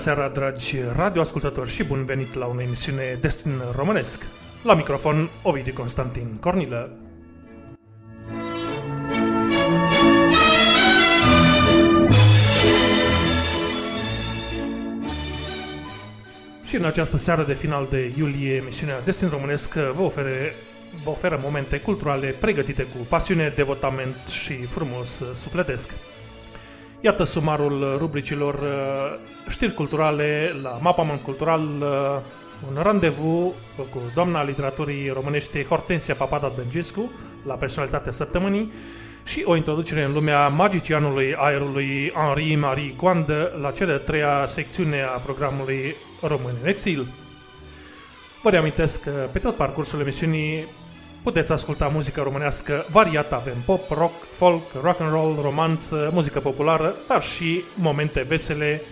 seara, dragi radioascultători și bun venit la o emisiune Destin Românesc. La microfon, Ovidiu Constantin Cornilă. Și în această seară de final de iulie, emisiunea Destin Românesc vă, ofere, vă oferă momente culturale pregătite cu pasiune, devotament și frumos sufletesc. Iată sumarul rubricilor uh, știri culturale la Mapaman Cultural, uh, un randevu cu doamna literaturii românești Hortensia Papada Dângescu la personalitatea săptămânii și o introducere în lumea magicianului aerului Henri Marie Coandă la cea de treia secțiune a programului Român în Exil. Vă reamintesc că pe tot parcursul emisiunii puteți asculta muzică românească variată, avem pop, rock, folk, rock and roll, romanță, muzică populară, dar și momente vesele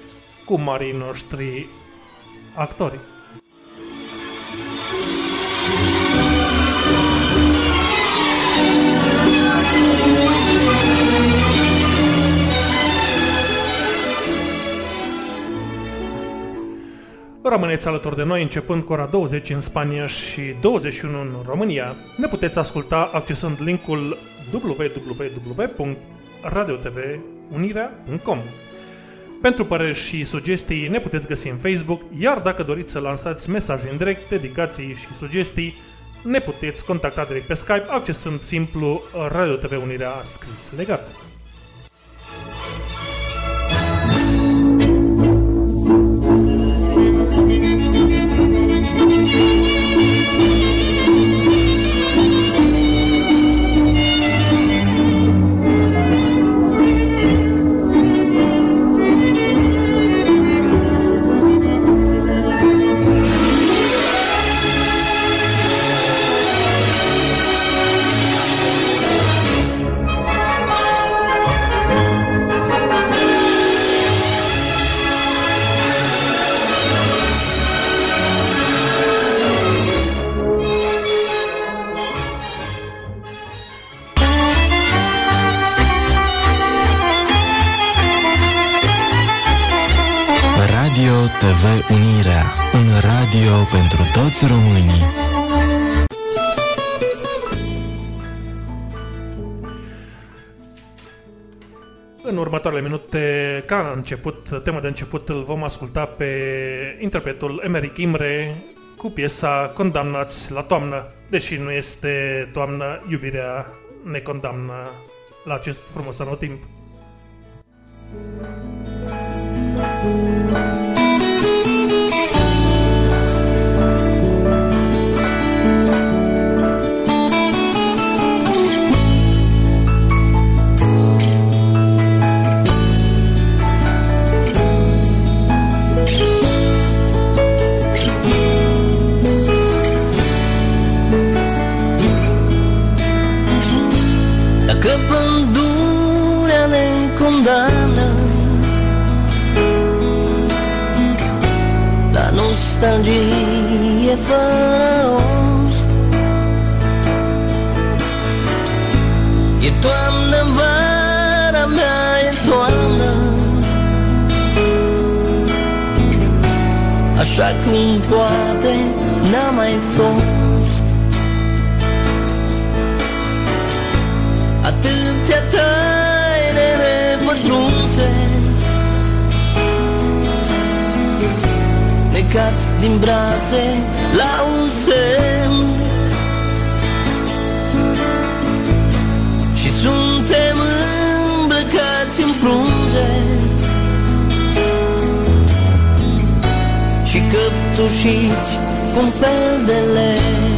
cu marii noștri actori. Rămâneți alături de noi începând cu ora 20 în Spania și 21 în România. Ne puteți asculta accesând linkul www.radiotvunirea.com Pentru păreri și sugestii ne puteți găsi în Facebook, iar dacă doriți să lansați mesaje în direct, dedicații și sugestii, ne puteți contacta direct pe Skype accesând simplu Radio TV Unirea scris legat. TV Unirea, un radio pentru toți românii. În următoarele minute, ca început, tema de început, îl vom asculta pe interpretul Emeric Imre cu piesa Condamnați la toamnă. Deși nu este toamnă, iubirea ne condamnă la acest frumos anotimp. Thank you. Din brațe la un semn. Și suntem îmbrăcați în frunze. Și căptușiți cu un fel de lemn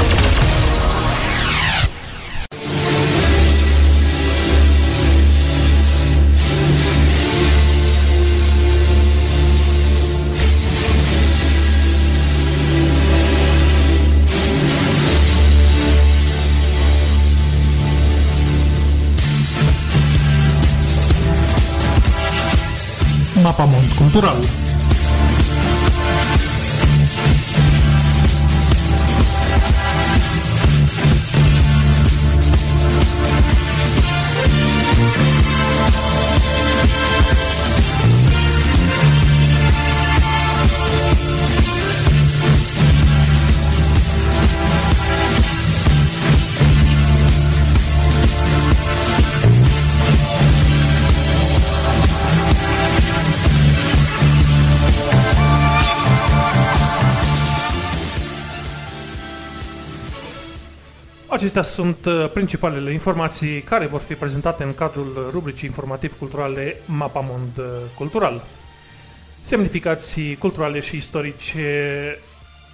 acestea sunt uh, principalele informații care vor fi prezentate în cadrul rubricii informativ-culturale Mapamond uh, Cultural. Semnificații culturale și istorice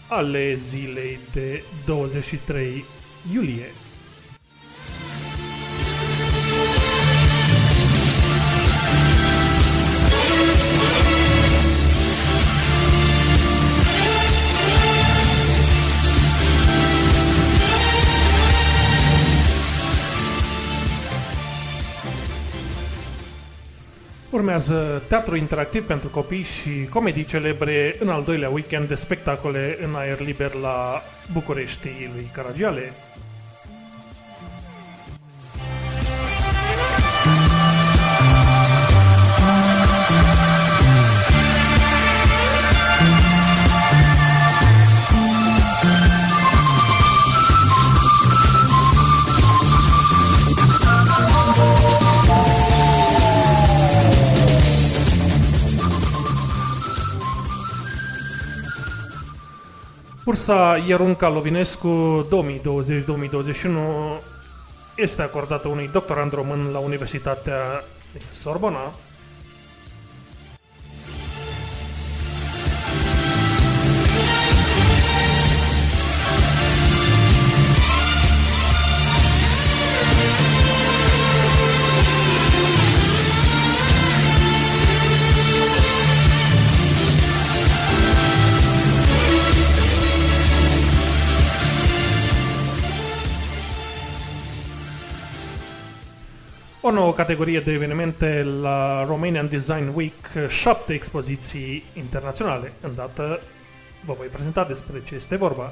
ale zilei de 23 iulie. Urmează teatru interactiv pentru copii și comedii celebre în al doilea weekend de spectacole în aer liber la București lui Caragiale. Ursa Ierunca Lovinescu 2020-2021 este acordată unui doctorand român la Universitatea Sorbona, O nouă categorie de evenimente la Romanian Design Week, șapte expoziții internaționale. Îndată vă voi prezenta despre ce este vorba.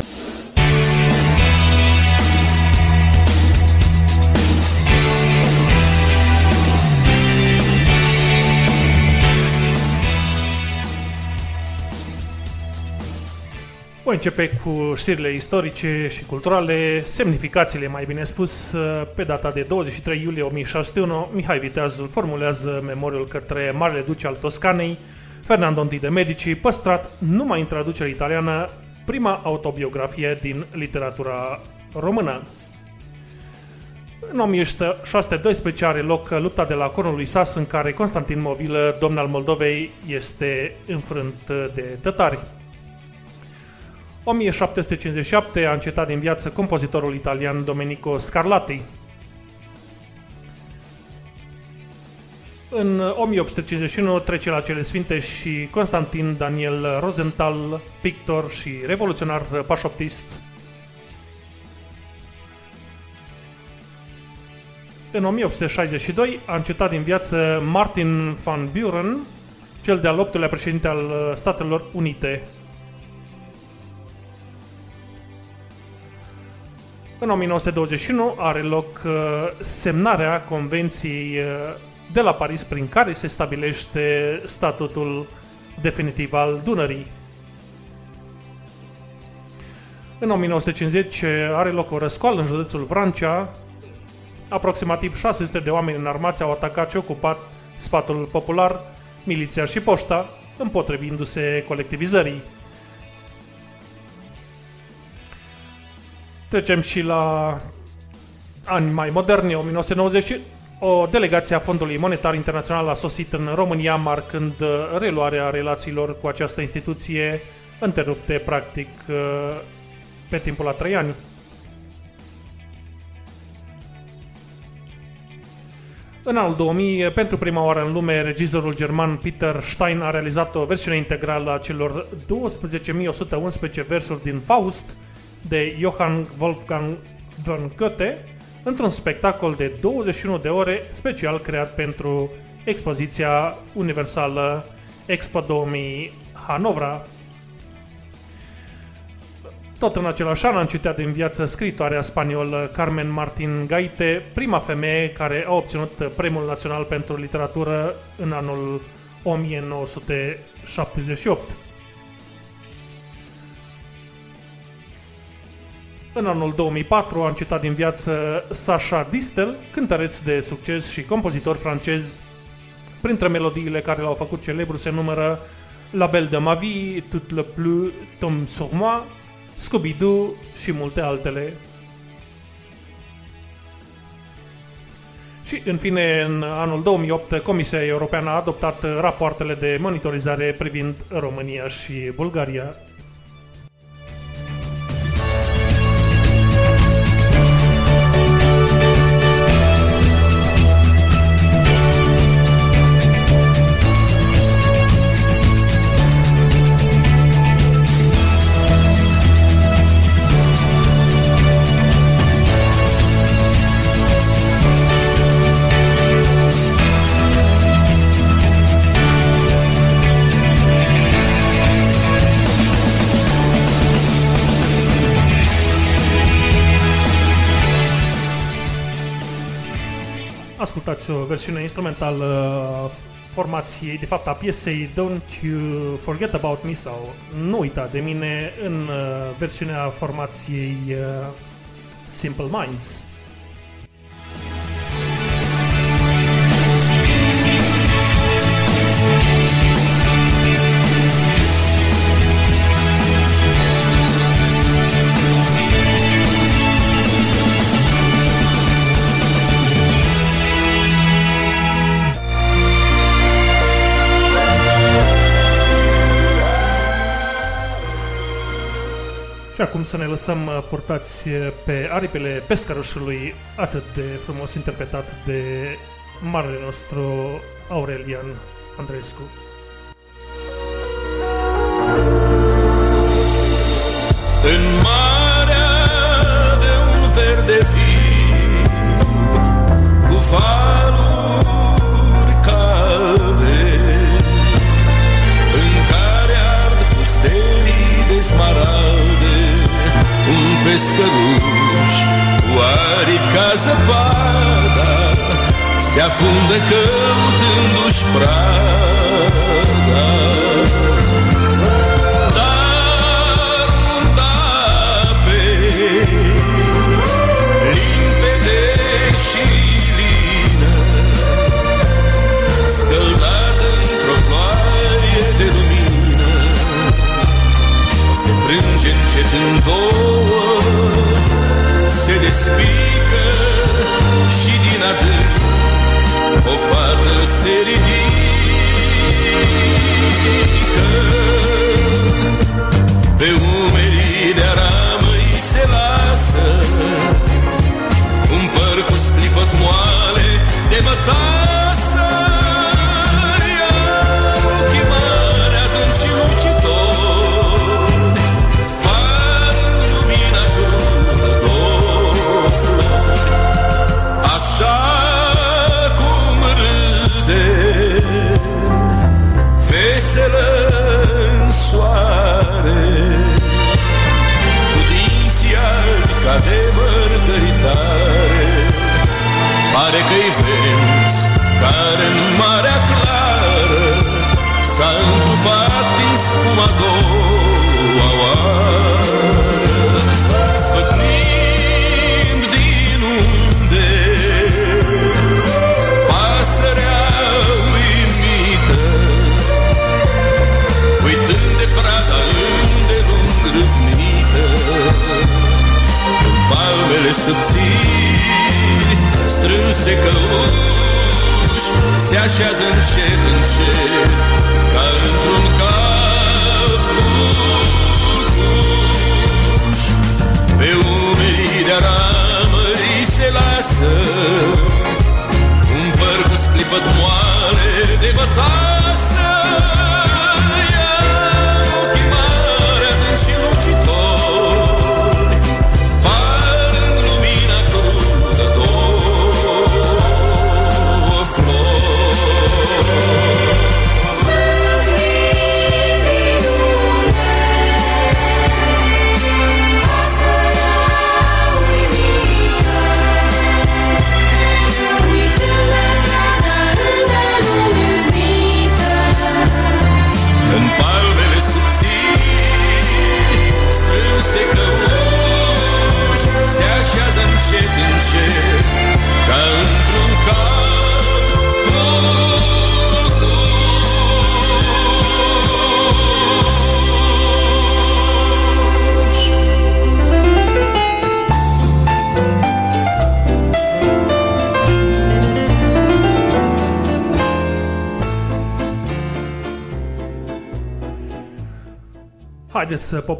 Voi începe cu știrile istorice și culturale, semnificațiile, mai bine spus, pe data de 23 iulie 1601, Mihai Viteazul formulează memoriul către Marele Duce al Toscanei, Fernando I de Medici, păstrat numai în traducere italiană, prima autobiografie din literatura română. În 1612 are loc lupta de la Cornul lui Sas, în care Constantin Movilă, domn al Moldovei, este înfrânt de tătari. 1757 a încetat din viață compozitorul italian Domenico Scarlatti. În 1851 trece la cele sfinte și Constantin Daniel Rosenthal, pictor și revoluționar pașoptist. În 1862 a încetat din viață Martin van Buren, cel de-al optulea președinte al Statelor Unite. În 1921 are loc uh, semnarea Convenției uh, de la Paris prin care se stabilește statutul definitiv al Dunării. În 1950 are loc o răscoală în județul Vrancea. Aproximativ 600 de oameni înarmați au atacat și ocupat sfatul popular, miliția și poșta, împotrivindu-se colectivizării. Trecem și la ani mai moderni, 1990. O delegație a Fondului Monetar Internațional a sosit în România, marcând reluarea relațiilor cu această instituție întrerupte, practic, pe timpul a trei ani. În anul 2000, pentru prima oară în lume, regizorul german Peter Stein a realizat o versiune integrală a celor 12.111 versuri din Faust, de Johann Wolfgang von Goethe într-un spectacol de 21 de ore special creat pentru expoziția universală Expo 2000 Hanovra. Tot în același an a încetat din viață scritoarea spaniolă Carmen Martin Gaite, prima femeie care a obținut Premiul Național pentru Literatură în anul 1978. În anul 2004 a încetat din viață Sasha Distel, cântăreț de succes și compozitor francez. Printre melodiile care l-au făcut celebru se numără La Belle de ma vie, Tout le plus, Tom sur moi, Scooby-Doo și multe altele. Și, în fine, în anul 2008, Comisia Europeană a adoptat rapoartele de monitorizare privind România și Bulgaria. Ascultați o versiune instrumentală formației, de fapt a piesei Don't You Forget About Me sau Nu uita de mine în uh, versiunea formației uh, Simple Minds. Și acum să ne lăsăm uh, purtați uh, pe aripile pescărușului atât de frumos interpretat de marele nostru Aurelian Andreescu. În marea de un verde fi Cu faluri calde În care ard pustenii de smaralde Un pescăruș cu aripi ca zăpada Se afundă căutându-și prada dar frânge încet în două, se despică și din adânc o fată se ridică.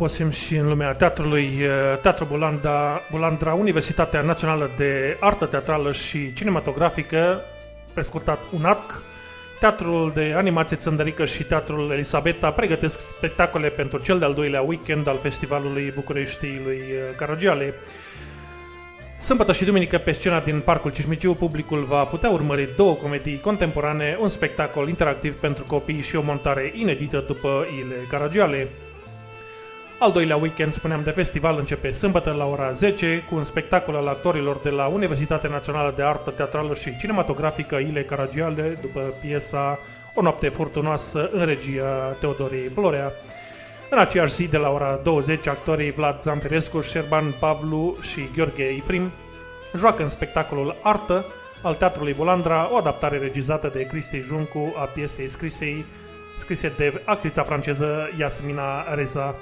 Poposim și în lumea teatrului. Uh, Teatru Bulanda, Bulandra, Universitatea Națională de Artă Teatrală și Cinematografică, prescurtat UNATC, Teatrul de Animație Țăndărică și Teatrul Elisabeta pregătesc spectacole pentru cel de-al doilea weekend al Festivalului Bucureștii lui uh, Caragiale. Sâmbătă și duminică pe scena din Parcul Cismiciu, publicul va putea urmări două comedii contemporane, un spectacol interactiv pentru copii și o montare inedită după Ile Caragiale. Al doilea weekend, spuneam, de festival începe sâmbătă la ora 10 cu un spectacol al actorilor de la Universitatea Națională de Artă Teatrală și Cinematografică Ile Caragiale după piesa O noapte furtunoasă în regia Teodorei Florea. În aceeași zi, de la ora 20, actorii Vlad Zamfirescu, Șerban Pavlu și Gheorghe Ifrim joacă în spectacolul Artă al Teatrului Bolandra o adaptare regizată de Cristi Juncu a piesei scrisei, scrise de actrița franceză Yasmina Reza.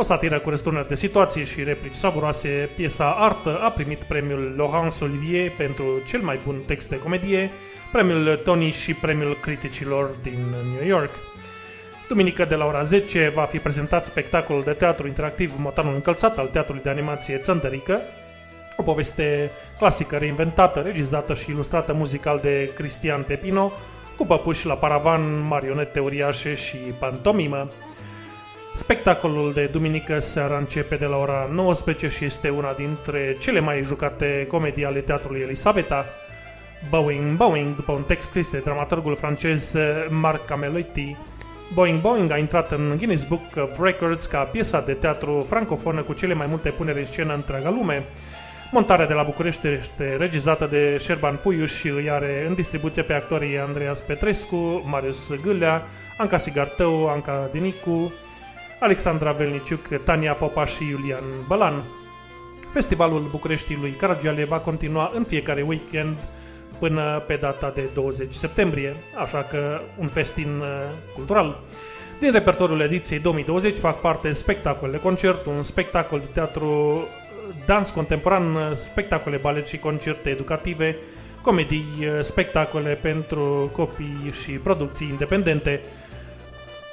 O satiră cu răsturnări de situație și replici savuroase, piesa Artă a primit premiul Laurence Olivier pentru cel mai bun text de comedie, premiul Tony și premiul criticilor din New York. Duminică de la ora 10 va fi prezentat spectacolul de teatru interactiv Motanul Încălțat al Teatrului de Animație Țăndărică, o poveste clasică reinventată, regizată și ilustrată muzical de Cristian Tepino, cu păpuși la paravan, marionete uriașe și pantomimă. Spectacolul de duminică seara începe de la ora 19 și este una dintre cele mai jucate comedii ale teatrului Elisabeta. Boeing Boeing, după un text scris de dramaturgul francez Marc Camelotti, Boeing Boeing a intrat în Guinness Book of Records ca piesa de teatru francofonă cu cele mai multe puneri în scenă în întreaga lume. Montarea de la București este regizată de Șerban Puiu și îi are în distribuție pe actorii Andreas Petrescu, Marius Gâlea, Anca Sigartău, Anca Dinicu, Alexandra Velniciuc, Tania Popa și Iulian Bălan. Festivalul Bucureștii lui Caragiale va continua în fiecare weekend până pe data de 20 septembrie, așa că un festin uh, cultural. Din repertoriul ediției 2020 fac parte spectacole, concert, un spectacol de teatru, dans contemporan, spectacole balet și concerte educative, comedii, spectacole pentru copii și producții independente.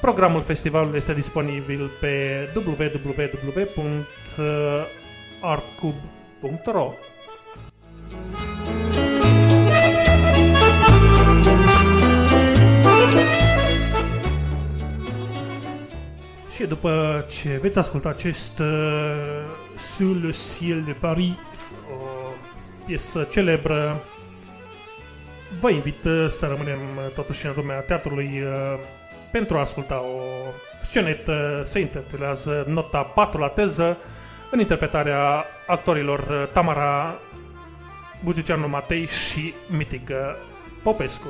Programul festivalului este disponibil pe www.artcube.ro Și după ce veți asculta acest uh, Sous le ciel de Paris, o piesă celebră, vă invit uh, să rămânem uh, totuși în lumea teatrului uh, pentru a asculta o scenetă, se intitulează Nota 4 la teză, în interpretarea actorilor uh, Tamara Bugicianu Matei și Mitică Popescu.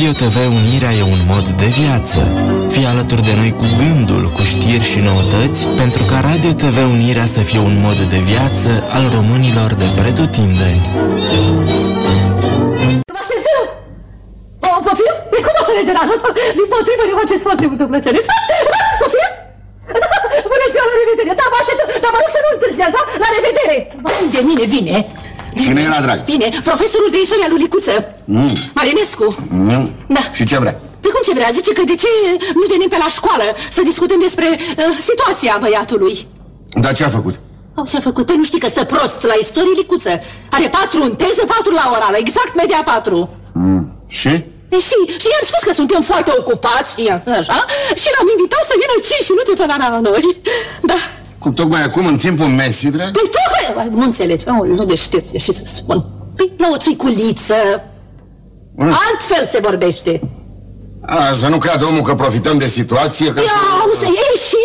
Radio TV Unirea e un mod de viață. Fii alături de noi cu gândul, cu știri și noutăți, pentru ca Radio TV Unirea să fie un mod de viață al românilor de pretutindeni. Vasile! O, poftim? Cum o să ne deranjează? Din potrivă, ne faceți foarte multă plăcere. Poftim? Bună ziua, la revedere! Da, bate, dar mă rog să nu întârziați, da? La revedere! Vai de mine vine! Cine era, drag? Vine, profesorul de istoria lui Licuță. Mm. Marinescu. Mm. Da. Și ce vrea? Păi cum ce vrea? Zice că de ce nu venim pe la școală să discutăm despre uh, situația băiatului? Dar ce a făcut? Au, ce-a făcut? Păi nu știi că stă prost la istorie Licuță. Are patru în teză, patru la orală, exact media patru. Mm. Și? E, și, și i-am spus că suntem foarte ocupați, așa, și l-am invitat să vină 5 minute pe la noi. Da. Cum tocmai acum, în timpul mesii, drag? Păi tocmai, nu înțelegi, oh, nu deștept, ce să spun. Păi la o țuiculiță, Mm. altfel se vorbește. A, să nu creadă omul că profităm de situație, că... Ia, auzi, ei și?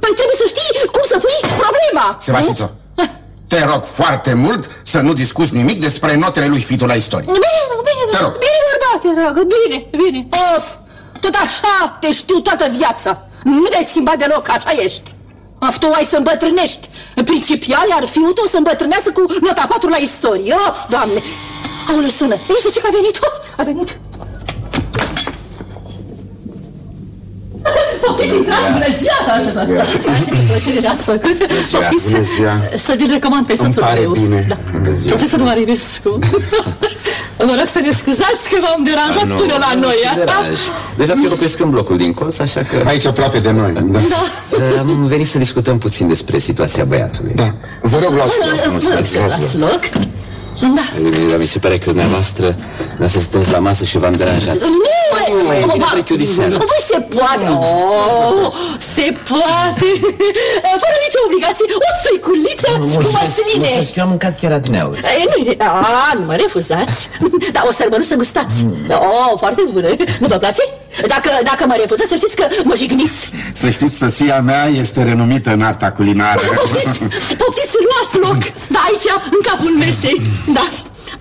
Păi trebuie să știi cum să pui problema. Sebastițo, nu? te rog foarte mult să nu discuți nimic despre notele lui Fitu la istorie. Bine, bine, Te rog. bine, bărbate, dragă, bine, bine. Of, tot așa te știu toată viața. Nu te-ai schimbat deloc, așa ești. Of, tu ai să îmbătrânești. Principial, iar fiul tău să îmbătrânească cu nota 4 la istorie. Of, doamne! Aoleu, sună. Ei, ce că a venit? Oh, a venit. Poftiți, intrați, bună ziua, da, așa, da. Plăcere de ați făcut. Poftiți, bună ziua. să vi recomand pe Îmi soțul pare meu. bine. Da. Bună ziua. Profesorul Marinescu. Vă rog să ne scuzați că v-am deranjat Nu, până la nu noi. se a? deranj. De fapt, eu locuiesc în blocul din colț, așa că Aici aproape de noi. Da. Da. am venit să discutăm puțin despre situația băiatului. da. Vă rog, luați Vă rog, mulțumesc, vă rog să luați loc. Da. Dar mi se pare că dumneavoastră vreau să sunteți la masă și v-am deranjat. Nu, mai nu, bine ba- trec eu de seară. Voi se poate, oh, se poate, fără nicio obligație, o suiculiță cu măsline. eu am mâncat chiar adineauri. E, nu, e- a, nu mă refuzați Dar o să să gustați Oh, foarte bună Nu vă place? Dacă, dacă mă refuzați, să știți că mă jigniți Să știți, soția mea este renumită în arta culinară. Poftiți, poftiți, luați loc Da, aici, în capul mesei Da.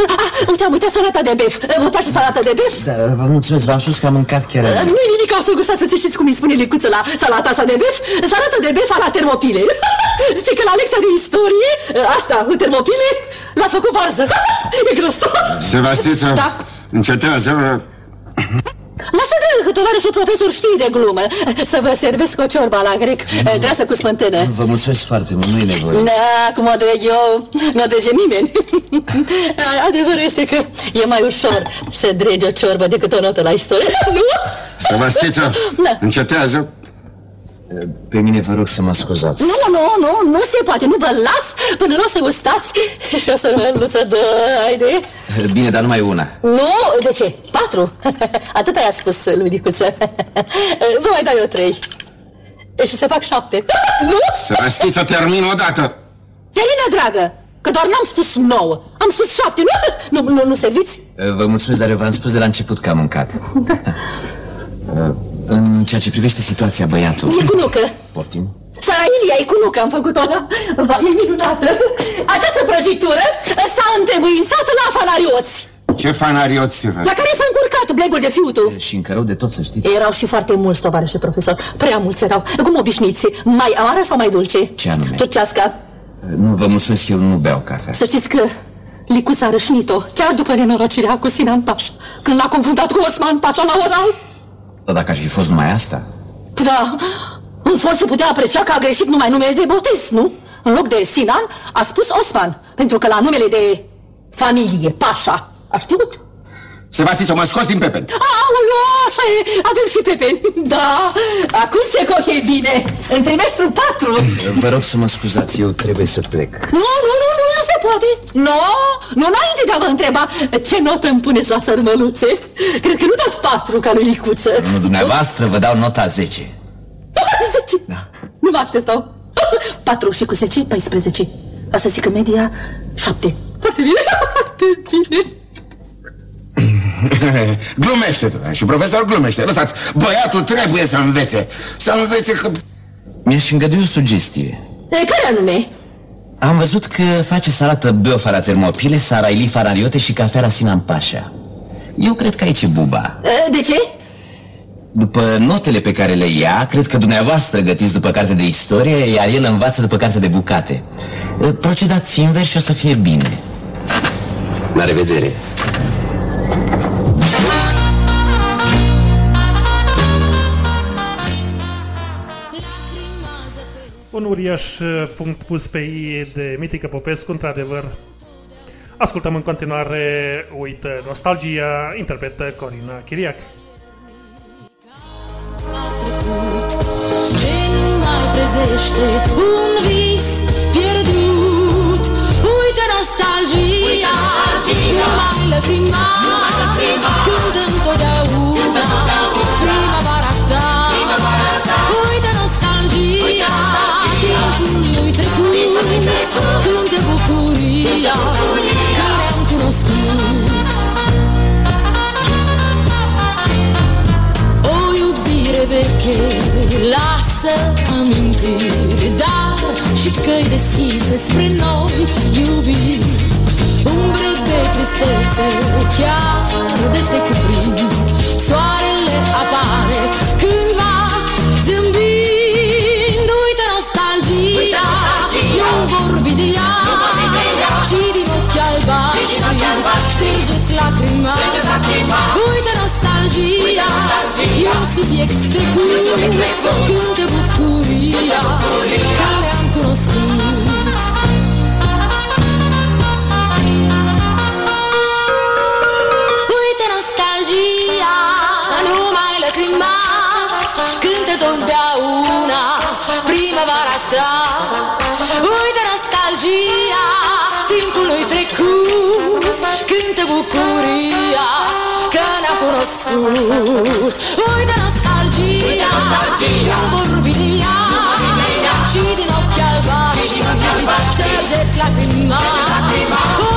Ah, uite, am uitat salata de bef. Vă place salata de bef? Da, vă mulțumesc, v-am spus că am mâncat chiar Nu e nimic, o să gustați, să știți cum îi spune Licuță la salata asta de bef? Salata de bef la termopile. Zice că la lecția de istorie Asta, cu termopile L-ați făcut varză. E gros Sebastiță, Da. încetează. Lasă dragă că tovarășul profesor știe de glumă Să vă servesc o ciorba la grec Grasă cu smântână Vă mulțumesc foarte mult, nu e nevoie. Da, cum o dreg eu, nu o drege nimeni Adevărul este că e mai ușor să dregi o ciorbă decât o notă la istorie Nu? Sebastiță, Da. încetează. Pe mine vă rog să mă scuzați. Nu, nu, nu, nu se poate, nu vă las până nu o să gustați Și o să măluță de haide Bine, dar numai una. Nu, de ce? Patru Atât ai spus lui Dicuță Vă mai dau eu trei Și se fac șapte Nu? Sebastiță, termin odată. Termină, dragă, că doar n-am spus nouă Am spus șapte, nu? Nu, nu, nu serviți? Vă mulțumesc, dar eu v-am spus de la început că am mâncat. În ceea ce privește situația băiatului... E cu nucă Poftim? Sara Ilia, e cu nucă, am făcut-o, da? Va, e minunată Această prăjitură s-a întrebuințat la fanarioți Ce fanarioți se fac? La care s-a încurcat blegul de fiutul Și încă rău de tot, să știți. Erau și foarte mulți, tovarășe profesor Prea mulți erau, cum obișnuiți Mai amară sau mai dulce? Ce anume? Turcească Nu, vă mulțumesc, eu nu beau cafea. Să știți că Licuța a rășnit-o Chiar după nenorocirea cu Sinan Pașa Când l-a confundat cu Osman Pașa la oral Dar dacă aș fi fost numai asta... Da, în fost se putea aprecia că a greșit numai numele de botez, nu? În loc de Sinan, a spus Osman, pentru că la numele de familie, Pașa, a știut? Sebastiță, mă scos din pepeni. Aoleu, așa e, avem și pepeni. Da, acum se coche bine, în trimestru 4. Vă rog să mă scuzați, eu trebuie să plec. Nu, nu, nu, nu, nu se poate. Nu, nu, înainte de a vă întreba ce notă îmi puneți la sărmăluțe. Cred că nu tot 4 ca lui Licuță. Nu, dumneavoastră vă dau nota 10. 10. Da. Nu mă așteptau. 4 și cu 10, 14. O să zic în media 7. Foarte bine, foarte bine. Glumește, și profesor glumește. Lăsați, băiatul trebuie să învețe. Să învețe că... Mi-aș îngădui o sugestie. E, care anume? Am văzut că face salată băofa la termopile, saraili faraniote și cafea la Sinan Pașa. Eu cred că aici e buba. E, De ce? După notele pe care le ia, cred că dumneavoastră gătiți după carte de istorie, iar el învață după carte de bucate. Procedați invers și o să fie bine. La revedere! Un uriaș uh, punct pus pe I de Mitică Popescu, într-adevăr. Ascultăm în continuare Uită Nostalgia, interpretă Corina Chiriac. a trecut Ce nu mai trezește un vis pierdut. Uite nostalgia, nu mai lăcrima Când întotdeauna. Primăvara trecut Când te bucuria că ne-am cunoscut. O iubire veche lasă amintiri Dar și căi deschise spre noi iubiri. Umbre de tristețe chiar de te cuprind Uite nostalgia E un subiect trecut. Cântă bucuria Care am cunoscut Uite nostalgia? Vorbi de ea Și din ochi albaștri Ștergeți lacrima.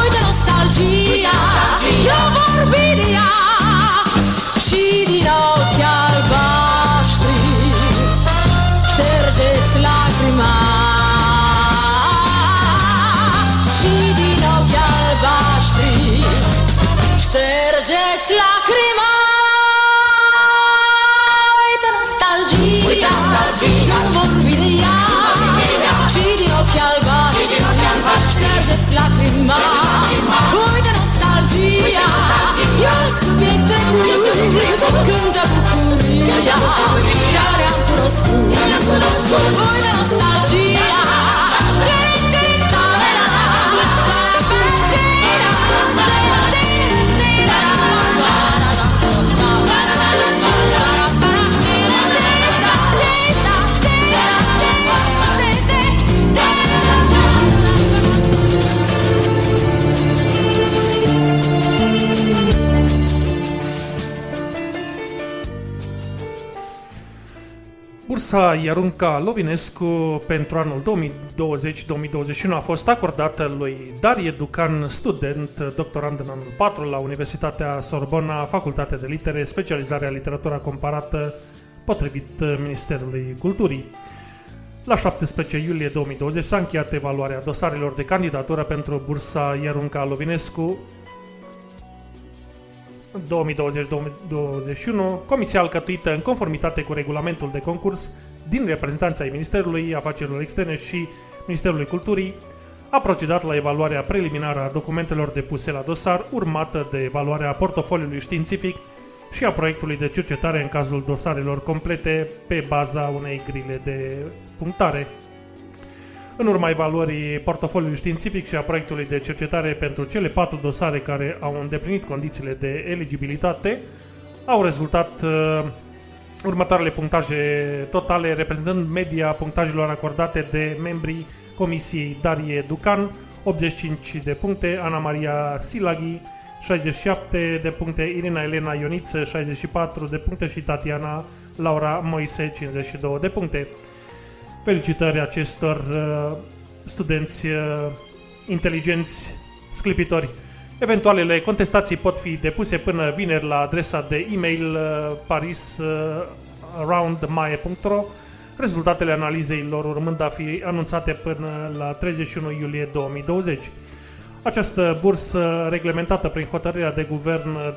Uite nostalgia? Nu vorbi Ștergeți lacrima Uite nostalgia? E un subiect trecut Cântă bucuria Care am cunoscut Uite nostalgia Bursa Iarunca Lovinescu pentru anul 2020-2021 a fost acordată lui Darie Ducan, student, doctorand în anul 4 la Universitatea Sorbona, Facultatea de Litere, specializarea literatura comparată, potrivit Ministerului Culturii. La 17 iulie 2020 s-a încheiat evaluarea dosarelor de candidatură pentru Bursa Iarunca Lovinescu 2020-2021, comisia alcătuită în conformitate cu regulamentul de concurs din reprezentanța ai Ministerului Afacerilor Externe și Ministerului Culturii, a procedat la evaluarea preliminară a documentelor depuse la dosar, urmată de evaluarea portofoliului științific și a proiectului de cercetare în cazul dosarelor complete pe baza unei grile de punctare. În urma evaluării portofoliului științific și a proiectului de cercetare pentru cele patru dosare care au îndeplinit condițiile de eligibilitate, au rezultat uh, următoarele punctaje totale, reprezentând media punctajelor acordate de membrii Comisiei Darie Ducan, 85 de puncte, Ana Maria Silaghi, 67 de puncte, Irina Elena Ioniță, 64 de puncte și Tatiana Laura Moise, 52 de puncte. Felicitări acestor uh, studenți uh, inteligenți, sclipitori. Eventualele contestații pot fi depuse până vineri la adresa de e-mail uh, parisaroundmaie.ro rezultatele analizei lor urmând a fi anunțate până la 31 iulie 2020. Această bursă reglementată prin hotărârea de guvern uh,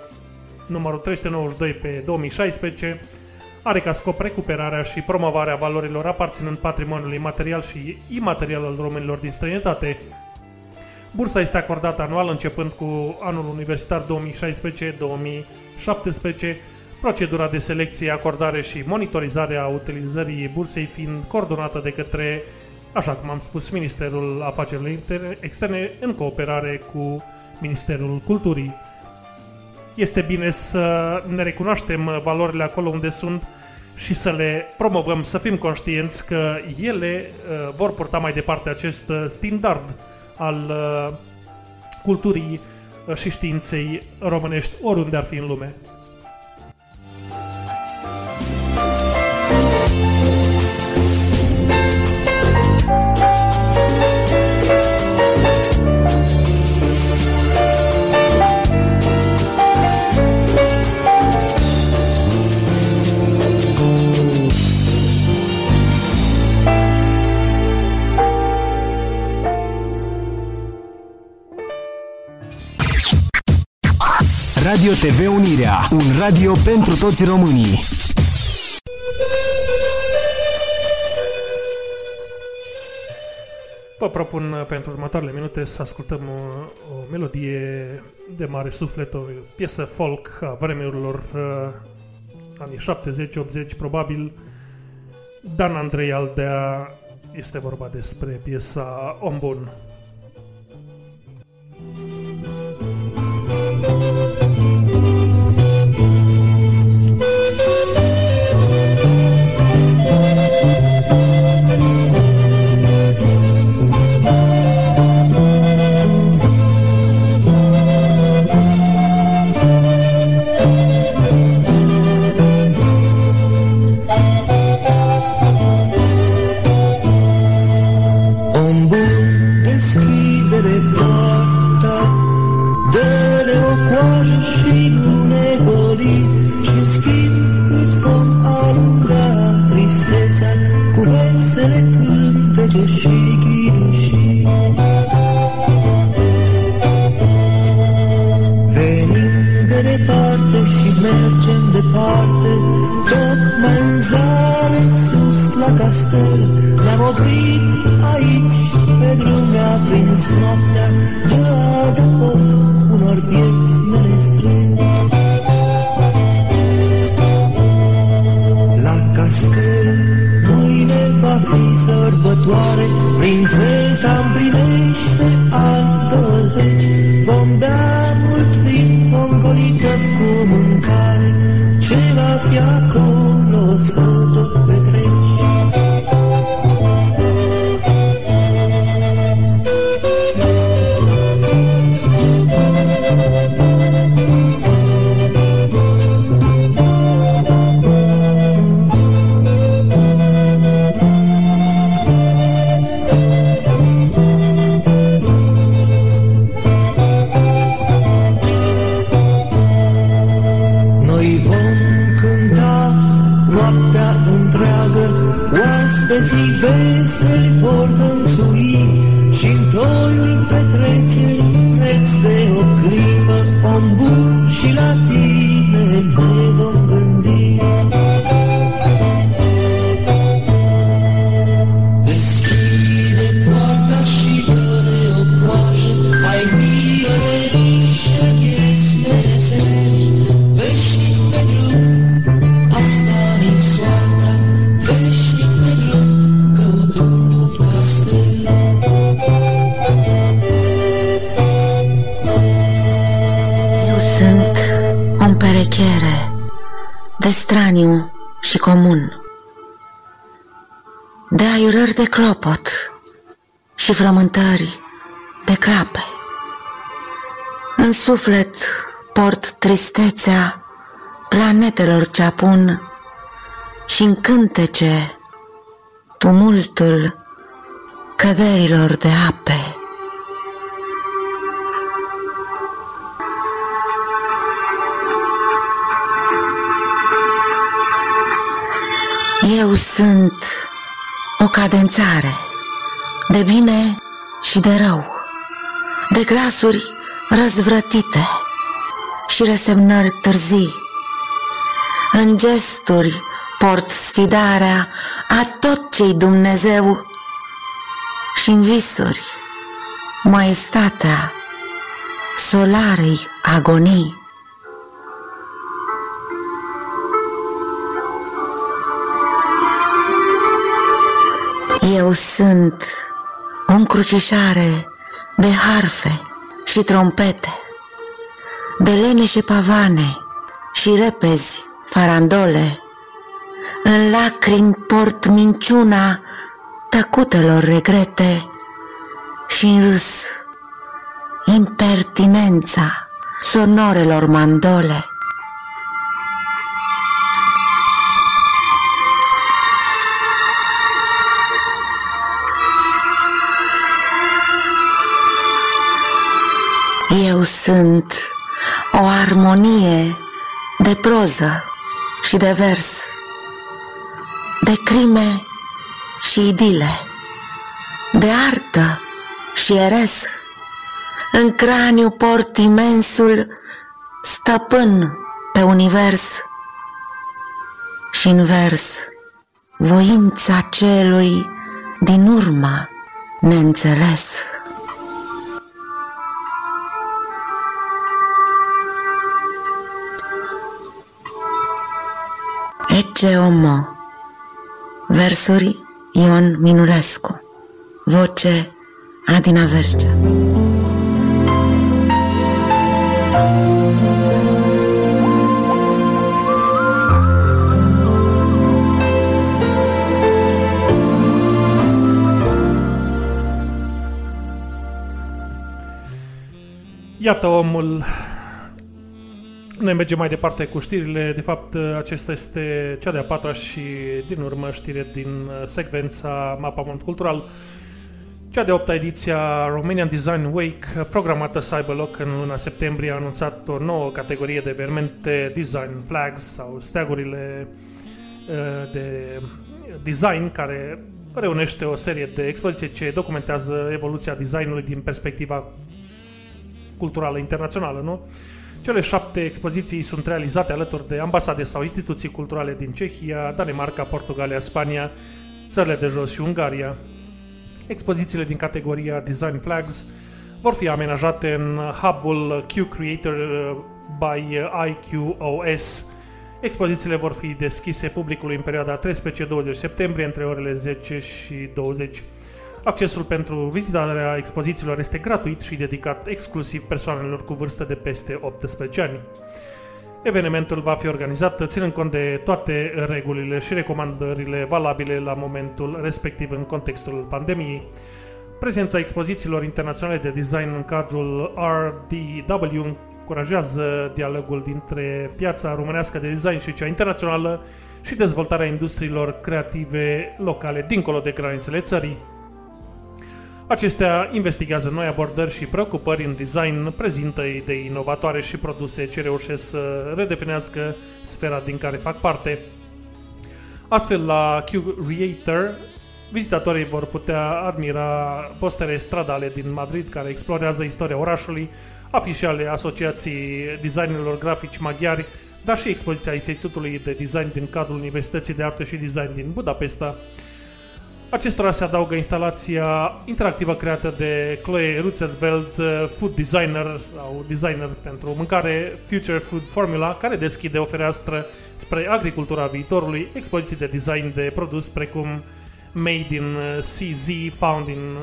numărul 392 pe 2016 are ca scop recuperarea și promovarea valorilor aparținând patrimoniului material și imaterial al românilor din străinătate. Bursa este acordată anual începând cu anul universitar 2016-2017, procedura de selecție, acordare și monitorizare a utilizării bursei fiind coordonată de către, așa cum am spus, Ministerul Afacerilor Externe în cooperare cu Ministerul Culturii este bine să ne recunoaștem valorile acolo unde sunt și să le promovăm, să fim conștienți că ele uh, vor purta mai departe acest uh, standard al uh, culturii uh, și științei românești oriunde ar fi în lume. Radio TV Unirea, un radio pentru toți românii. Vă propun uh, pentru următoarele minute să ascultăm o, o melodie de mare suflet, o piesă folk a vremurilor uh, anii 70-80 probabil. Dan Andrei Aldea este vorba despre piesa Om Bun. Suflet port tristețea planetelor ce apun și în cântece tumultul căderilor de ape. Eu sunt o cadențare de bine și de rău, de glasuri răzvrătite și resemnări târzii. În gesturi port sfidarea a tot ce Dumnezeu și în visuri maestatea solarei agonii. Eu sunt o încrucișare de harfe și trompete, de leneșe pavane și repezi farandole. În lacrimi port minciuna tăcutelor regrete și în râs impertinența sonorelor mandole. Eu sunt o armonie de proză și de vers, de crime și idile, de artă și eres. În craniu port imensul stăpân pe univers și în vers voința celui din urmă neînțeles. Ece Omo Versuri Ion Minulescu Voce Adina Vercea Iată omul. Noi mergem mai departe cu știrile. De fapt, acesta este cea de-a patra și din urmă știre din secvența Mapamont Cultural. Cea de opta ediție a Romanian Design Week, programată să aibă loc în luna septembrie, a anunțat o nouă categorie de evenimente, Design Flags sau steagurile uh, de design, care reunește o serie de expoziții ce documentează evoluția designului din perspectiva culturală internațională, nu? Cele șapte expoziții sunt realizate alături de ambasade sau instituții culturale din Cehia, Danemarca, Portugalia, Spania, țările de jos și Ungaria. Expozițiile din categoria Design Flags vor fi amenajate în hubul Q Creator uh, by IQOS. Expozițiile vor fi deschise publicului în perioada 13-20 septembrie între orele 10 și 20 Accesul pentru vizitarea expozițiilor este gratuit și dedicat exclusiv persoanelor cu vârstă de peste 18 ani. Evenimentul va fi organizat ținând cont de toate regulile și recomandările valabile la momentul respectiv în contextul pandemiei. Prezența expozițiilor internaționale de design în cadrul RDW încurajează dialogul dintre piața românească de design și cea internațională și dezvoltarea industriilor creative locale dincolo de granițele țării. Acestea investigează noi abordări și preocupări în design, prezintă idei inovatoare și produse ce reușesc să redefinească sfera din care fac parte. Astfel, la Q-Creator, vizitatorii vor putea admira postere stradale din Madrid care explorează istoria orașului, afișe ale Asociației Designerilor Grafici Maghiari, dar și expoziția Institutului de Design din cadrul Universității de Arte și Design din Budapesta, Acestora se adaugă instalația interactivă creată de Chloe Rutzenveld, uh, food designer sau designer pentru mâncare Future Food Formula, care deschide o fereastră spre agricultura viitorului, expoziții de design de produs precum Made in uh, CZ, Found in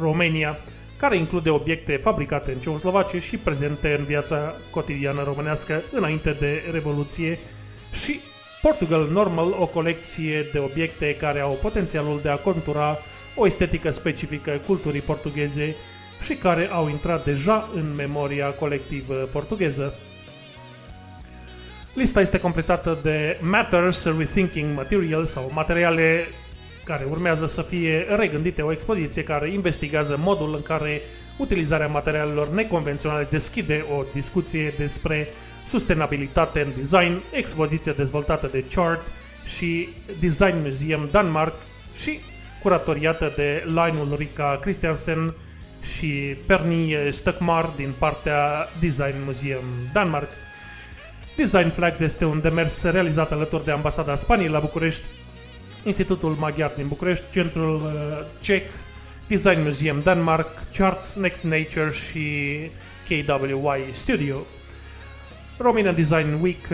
Romania, care include obiecte fabricate în Ceoslovacie și prezente în viața cotidiană românească înainte de Revoluție și Portugal Normal, o colecție de obiecte care au potențialul de a contura o estetică specifică culturii portugheze și care au intrat deja în memoria colectivă portugheză. Lista este completată de Matters Rethinking Materials sau materiale care urmează să fie regândite, o expoziție care investigează modul în care utilizarea materialelor neconvenționale deschide o discuție despre sustenabilitate în design, expoziție dezvoltată de Chart și Design Museum Danmark și curatoriată de Line Ulrika Christiansen și Perni Stöckmar din partea Design Museum Danmark. Design Flags este un demers realizat alături de Ambasada Spaniei la București, Institutul Maghiar din București, Centrul uh, Ceh, Design Museum Denmark, Chart Next Nature și KWY Studio. Romania Design Week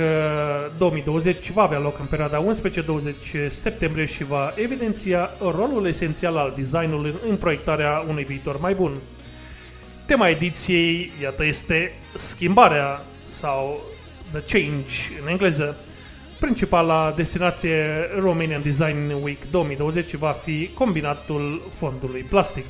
2020 uh, va avea loc în perioada 11-20 septembrie și va evidenția rolul esențial al designului în proiectarea unui viitor mai bun. Tema ediției, iată, este schimbarea sau the change în engleză. Principala destinație Romanian Design Week 2020 va fi combinatul fondului plastic.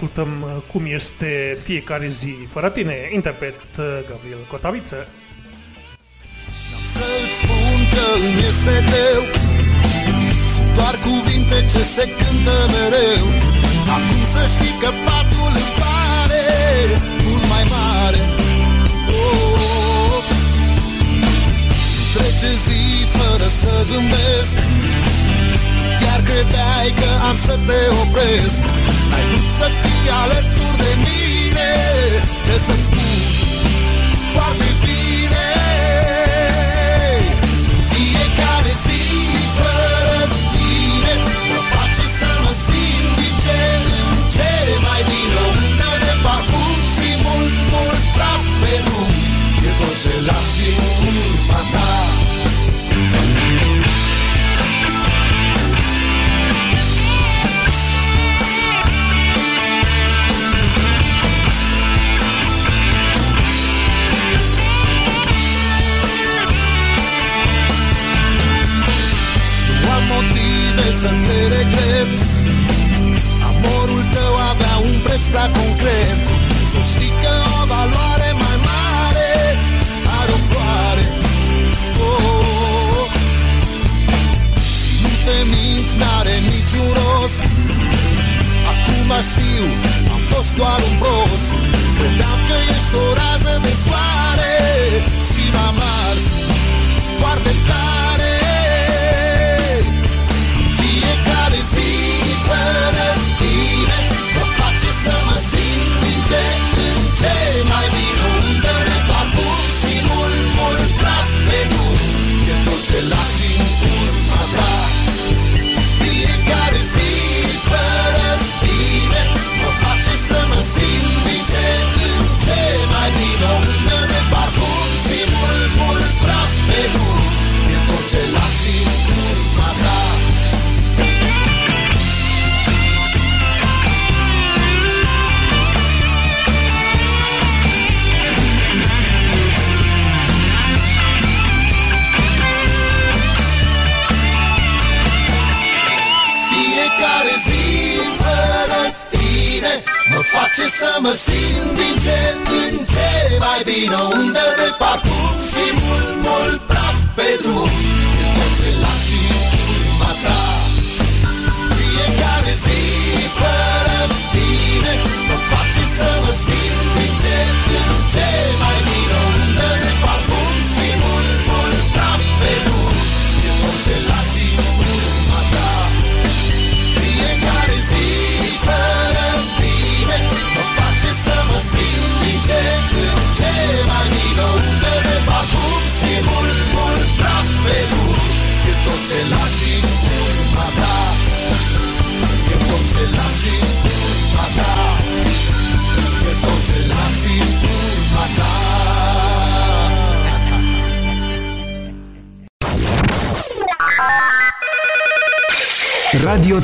Ascultăm uh, cum este fiecare zi. Fără tine, interpret uh, Gabriel Cotaviță. Să-ți spun că îmi este greu. Sunt doar cuvinte ce se cântă mereu. Acum să știi că patul îmi pare Mult mai mare. Oh, oh, oh. Trece zi fără să zâmbesc. Chiar credeai că am să te opresc Ai vrut să fii alături de mine? Ce să-ți spun? Foarte bine. Fiecare zi fără tine Mă face să mă simt din ce în ce mai bine. O undă de parfum și mult, mult praf pe drum. E tot ce lași în urma ta să te regret. Amorul tău avea un preț prea concret. Să știi că o valoare mai mare Are o floare. Oh, oh, oh. Și nu te mint, n-are niciun rost. Acum știu, am fost doar un prost. Credeam că ești o rază de soare Și m-am ars foarte tare E face să mă simt din ce în ce mai bine. O undă de parfum și mult,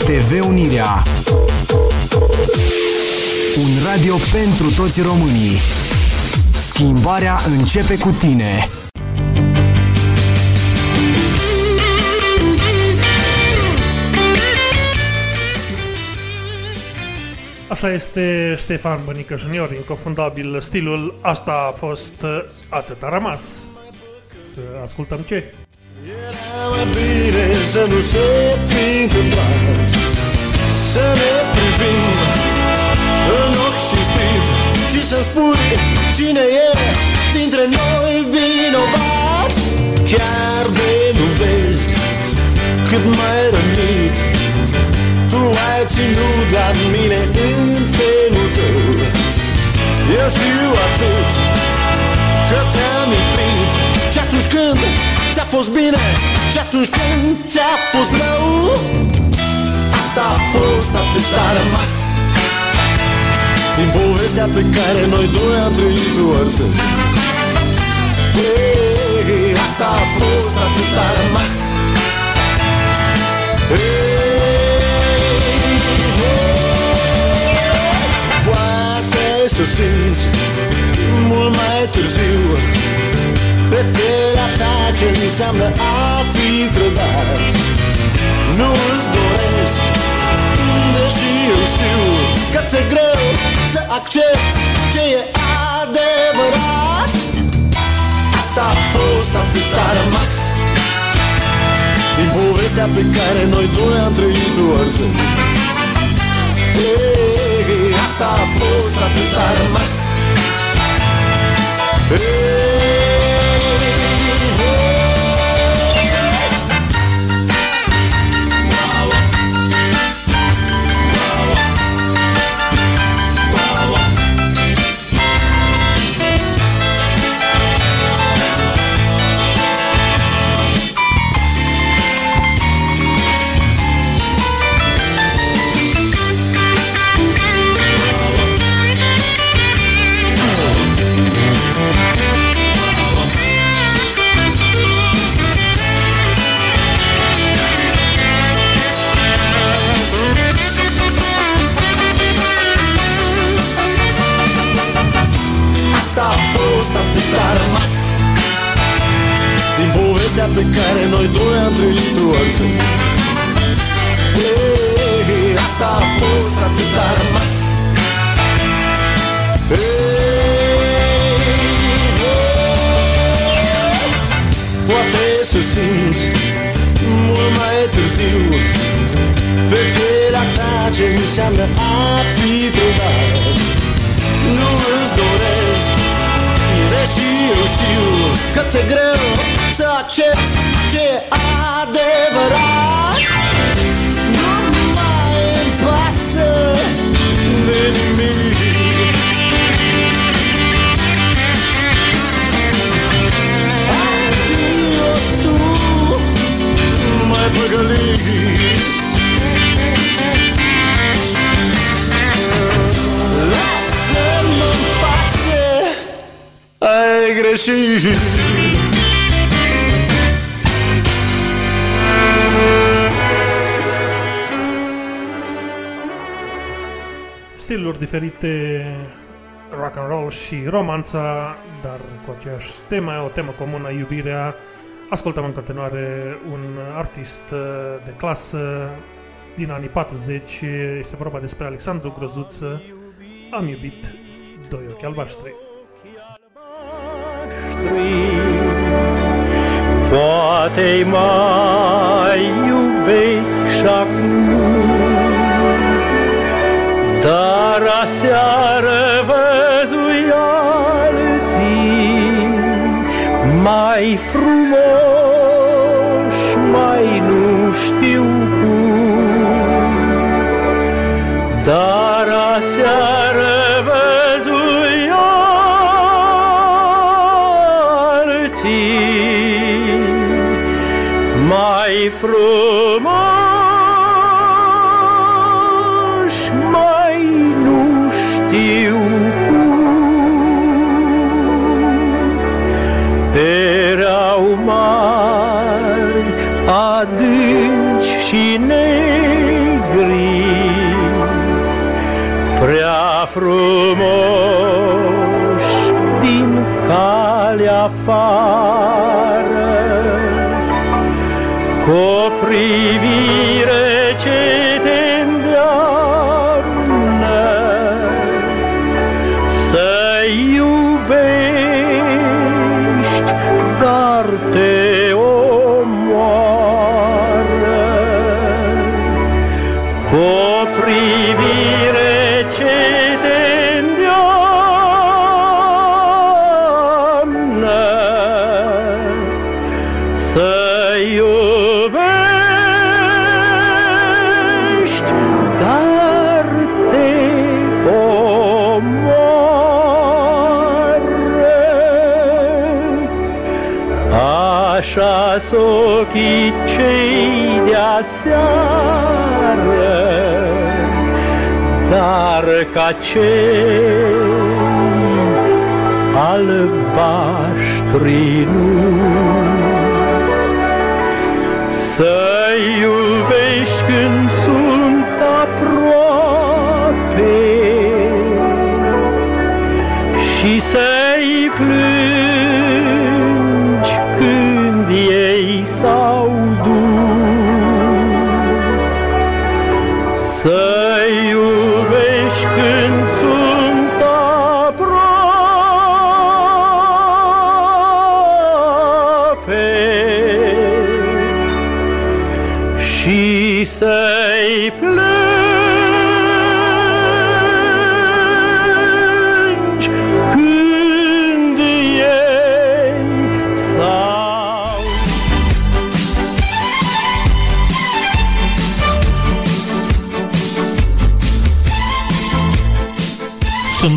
TV Unirea Un radio pentru toți românii Schimbarea începe cu tine Așa este Ștefan Bănică Junior, inconfundabil stilul. Asta a fost uh, atât a rămas. Să ascultăm ce? Era mai bine să nu se fi întâmplat Să ne privim în ochi și strid Și să spui cine e. Dintre noi vinovat Chiar de nu vezi cât mai rănit. Tu ai ținut la mine în felul tău. Eu știu atât că te-am iubit. Și atunci când ți-a fost bine Și atunci când ți-a fost rău Asta a fost atât a rămas. Din povestea pe care noi doi am trăit doar să Ei, Asta a fost atât a rămas. Ei, Poate să simți mult mai târziu. Pe pielea ta ce înseamnă a fi trădat. Nu îți doresc, deși eu știu că ți-e greu să accepti ce e adevărat. Asta a fost atât a rămas. Din povestea pe care noi doi am trăit doar să Ei, Asta a fost atât a rămas. Asta pe care noi doi am trăit doar să Ei, Asta a fost atât a rămas Ei, Poate să simți mult mai târziu. Pe pielea ta ce înseamnă a fi trădat Nu îți doresc Deși eu știu că ți-e greu să accepti ce e adevărat. Nu mai îmi pasă de nimic. Adio tu, mai păgălit Lasă-mă în pace. Ai greșit Stiluri diferite, rock and roll și romanța, dar cu aceeași temă, o temă comună, iubirea. Ascultăm în continuare un artist uh, de clasă din anii 40, este vorba despre Alexandru Grăzuț, Am iubit doi ochi albaștri. Poate mai iubesc și acum Dar aseară văzui alții Mai frumoși, frumoși din calea afară, cu o privire ochii cei de-a seară, dar ca cei albaștri nu să iubești când sunt aproape și să-i plângi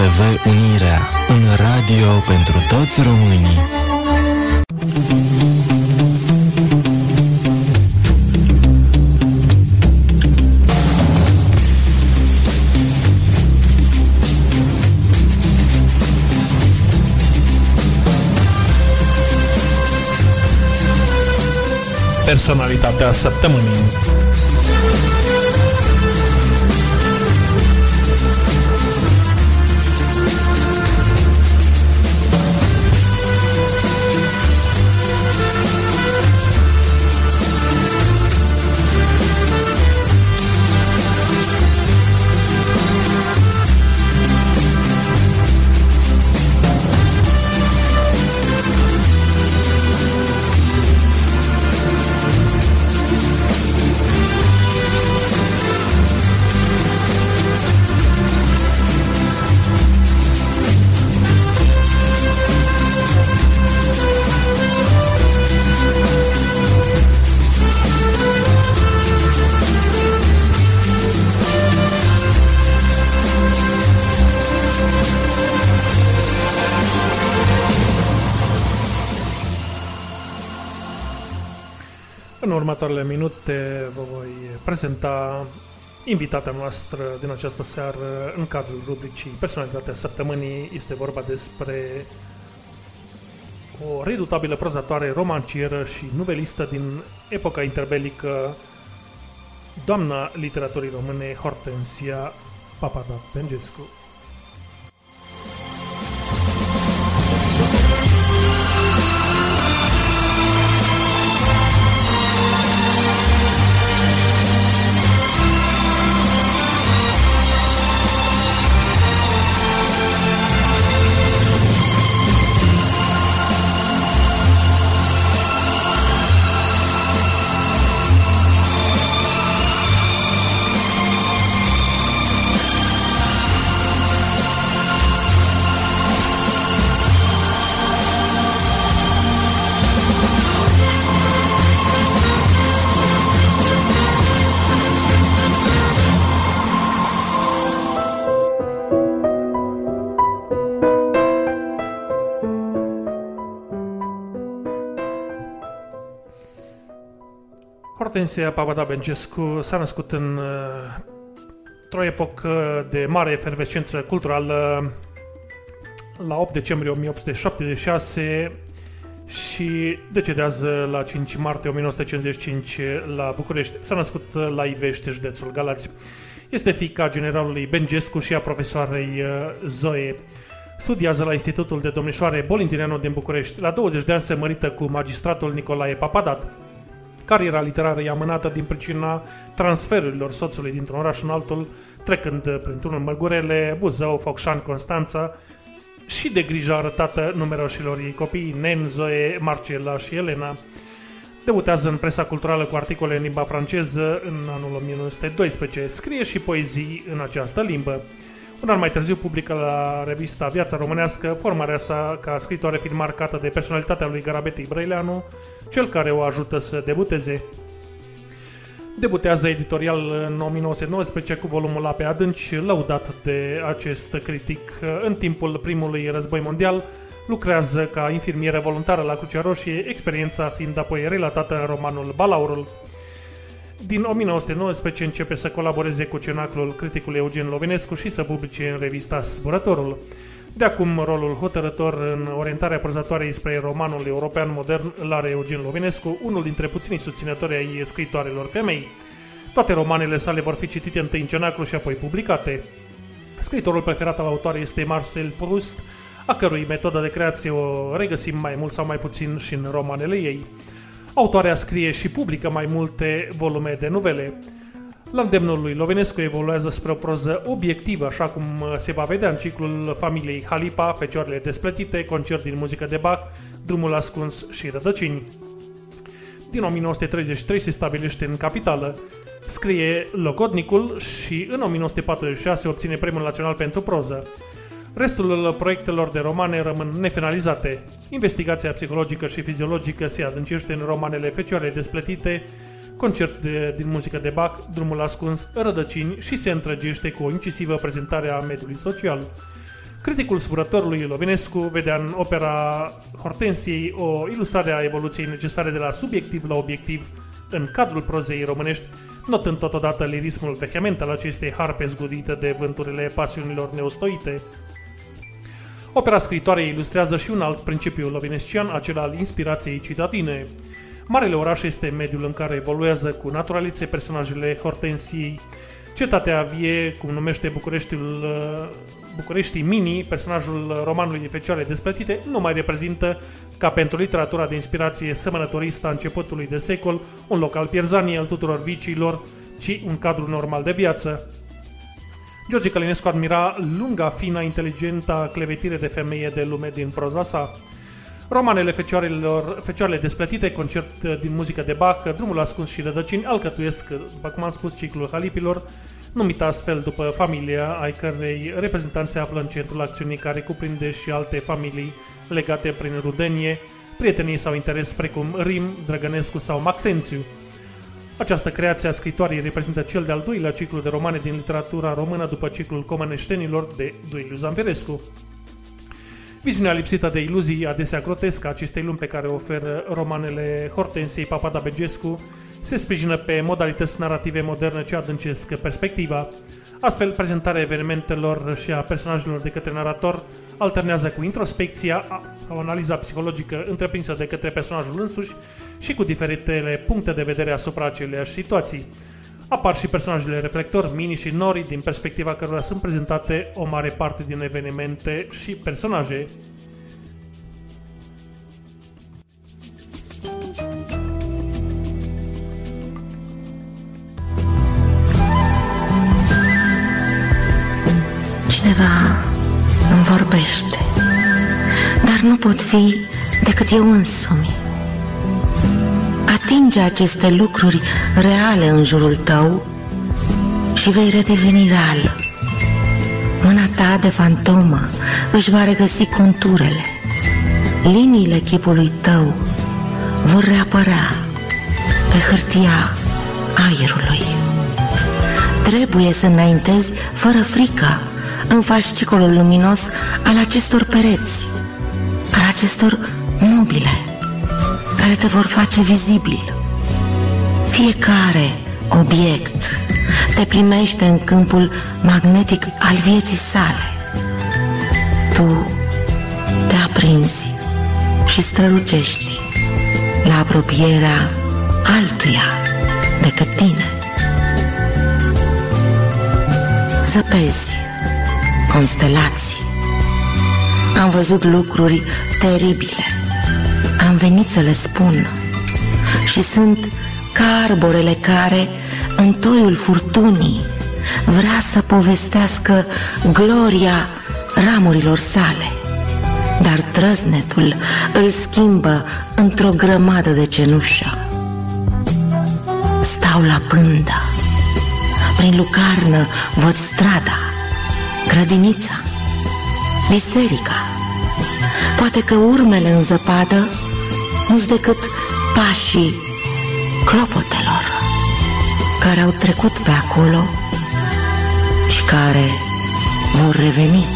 TV Unirea, un radio pentru toți românii. Personalitatea săptămânii. Următoarele minute vă voi prezenta invitata noastră din această seară în cadrul rubricii Personalitatea Săptămânii. Este vorba despre o redutabilă prozatoare romancieră și nuvelistă din epoca interbelică, doamna literaturii române Hortensia Papada Pengescu. Hortensia Pavada Bencescu s-a născut în uh, într-o epocă de mare efervescență culturală la 8 decembrie 1876 și decedează la 5 martie 1955 la București. S-a născut la Ivești, județul Galați. Este fica generalului Bengescu și a profesoarei uh, Zoe. Studiază la Institutul de Domnișoare Bolintineanu din București. La 20 de ani se mărită cu magistratul Nicolae Papadat. Cariera literară e amânată din pricina transferurilor soțului dintr-un oraș în altul, trecând prin turnul Măgurele, Buzău, Focșan, Constanța, și de grija arătată numeroșilor ei copii, Nen, Zoe, Marcela și Elena. Debutează în presa culturală cu articole în limba franceză în anul 1912. Scrie și poezii în această limbă. Un an mai târziu publică la revista Viața Românească formarea sa ca scritoare fiind marcată de personalitatea lui Garabeti Brăileanu, cel care o ajută să debuteze. Debutează editorial în 1919 cu volumul La pe adânci, lăudat de acest critic. În timpul primului război mondial, lucrează ca infirmieră voluntară la Crucea Roșie, experiența fiind apoi relatată în romanul Balaurul. Din 1919 începe să colaboreze cu cenaclul criticul Eugen Lovinescu și să publice în revista Zburătorul. De acum, rolul hotărător în orientarea prozatoarei spre romanul european modern îl are Eugen Lovinescu, unul dintre puținii susținători ai scritoarelor femei. Toate romanele sale vor fi citite întâi în cenaclu și apoi publicate. Scriitorul preferat al autoarei este Marcel Proust, a cărui metodă de creație o regăsim mai mult sau mai puțin și în romanele ei. Autoarea scrie și publică mai multe volume de novele. La îndemnul lui Lovenescu evoluează spre o proză obiectivă, așa cum se va vedea în ciclul familiei Halipa, Fecioarele desplătite, concert din muzică de Bach, Drumul ascuns și Rădăcini. Din 1933 se stabilește în capitală, scrie Logodnicul și în 1946 obține Premiul Național pentru Proză. Restul proiectelor de romane rămân nefinalizate. Investigația psihologică și fiziologică se adâncește în romanele Fecioare desplătite, concert de, din muzică de Bach, Drumul ascuns, Rădăcini și se întregește cu o incisivă prezentare a mediului social. Criticul zburătorului Lovinescu vedea în opera Hortensiei o ilustrare a evoluției necesare de la subiectiv la obiectiv în cadrul prozei românești, notând totodată lirismul vehement al acestei harpe zgudită de vânturile pasiunilor neostoite. Opera scritoare ilustrează și un alt principiu lovinescian, acela al inspirației citadine. Marele oraș este mediul în care evoluează cu naturalițe personajele Hortensiei. Cetatea vie, cum numește Bucureștiul, Bucureștii Mini, personajul romanului Fecioare Desplătite, nu mai reprezintă, ca pentru literatura de inspirație semănătoristă a începutului de secol, un loc al pierzanii al tuturor viciilor, ci un cadru normal de viață. George Călinescu admira lunga, fina, inteligentă clevetire de femeie de lume din proza sa. Romanele fecioarelor, fecioarele desplătite, concert din muzică de Bach, drumul ascuns și rădăcini alcătuiesc, după cum am spus, ciclul halipilor, numit astfel după familia ai cărei reprezentanți se află în centrul acțiunii care cuprinde și alte familii legate prin rudenie, prietenii sau interes precum Rim, Drăgănescu sau Maxențiu. Această creație a scritoarei reprezintă cel de-al doilea ciclu de romane din literatura română după ciclul Comăneștenilor de Duiliu Zamfirescu. Viziunea lipsită de iluzii, adesea grotescă, a acestei lumi pe care o oferă romanele Hortensiei Papada Begescu, se sprijină pe modalități narrative moderne ce adâncesc perspectiva. Astfel, prezentarea evenimentelor și a personajelor de către narator alternează cu introspecția sau analiza psihologică întreprinsă de către personajul însuși și cu diferitele puncte de vedere asupra aceleiași situații. Apar și personajele reflector, mini și nori, din perspectiva cărora sunt prezentate o mare parte din evenimente și personaje. Vorbește, dar nu pot fi decât eu însumi. Atinge aceste lucruri reale în jurul tău și vei redeveni real. Mâna ta de fantomă își va regăsi conturele. Liniile chipului tău vor reapărea pe hârtia aerului. Trebuie să înaintezi fără frică în fascicolul luminos al acestor pereți, al acestor mobile, care te vor face vizibil. Fiecare obiect te primește în câmpul magnetic al vieții sale. Tu te aprinzi și strălucești la apropierea altuia decât tine. Zăpezi constelații. Am văzut lucruri teribile. Am venit să le spun. Și sunt ca arborele care, în toiul furtunii, vrea să povestească gloria ramurilor sale. Dar trăznetul îl schimbă într-o grămadă de cenușă. Stau la pândă, prin lucarnă văd strada, grădinița, biserica. Poate că urmele în zăpadă nu-s decât pașii clopotelor care au trecut pe acolo și care vor reveni.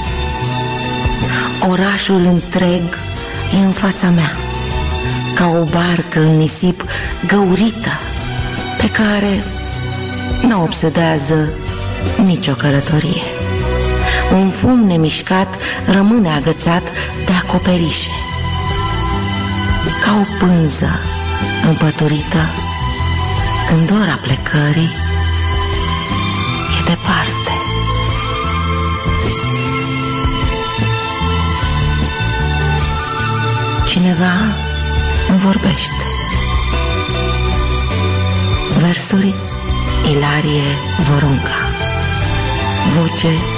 Orașul întreg e în fața mea, ca o barcă în nisip găurită pe pe care nu obsedează nicio călătorie. Un fum nemișcat rămâne agățat de acoperișe. Ca o pânză împăturită, când ora plecării e departe. Cineva îmi vorbește. Versuri Ilarie Vorunca Voce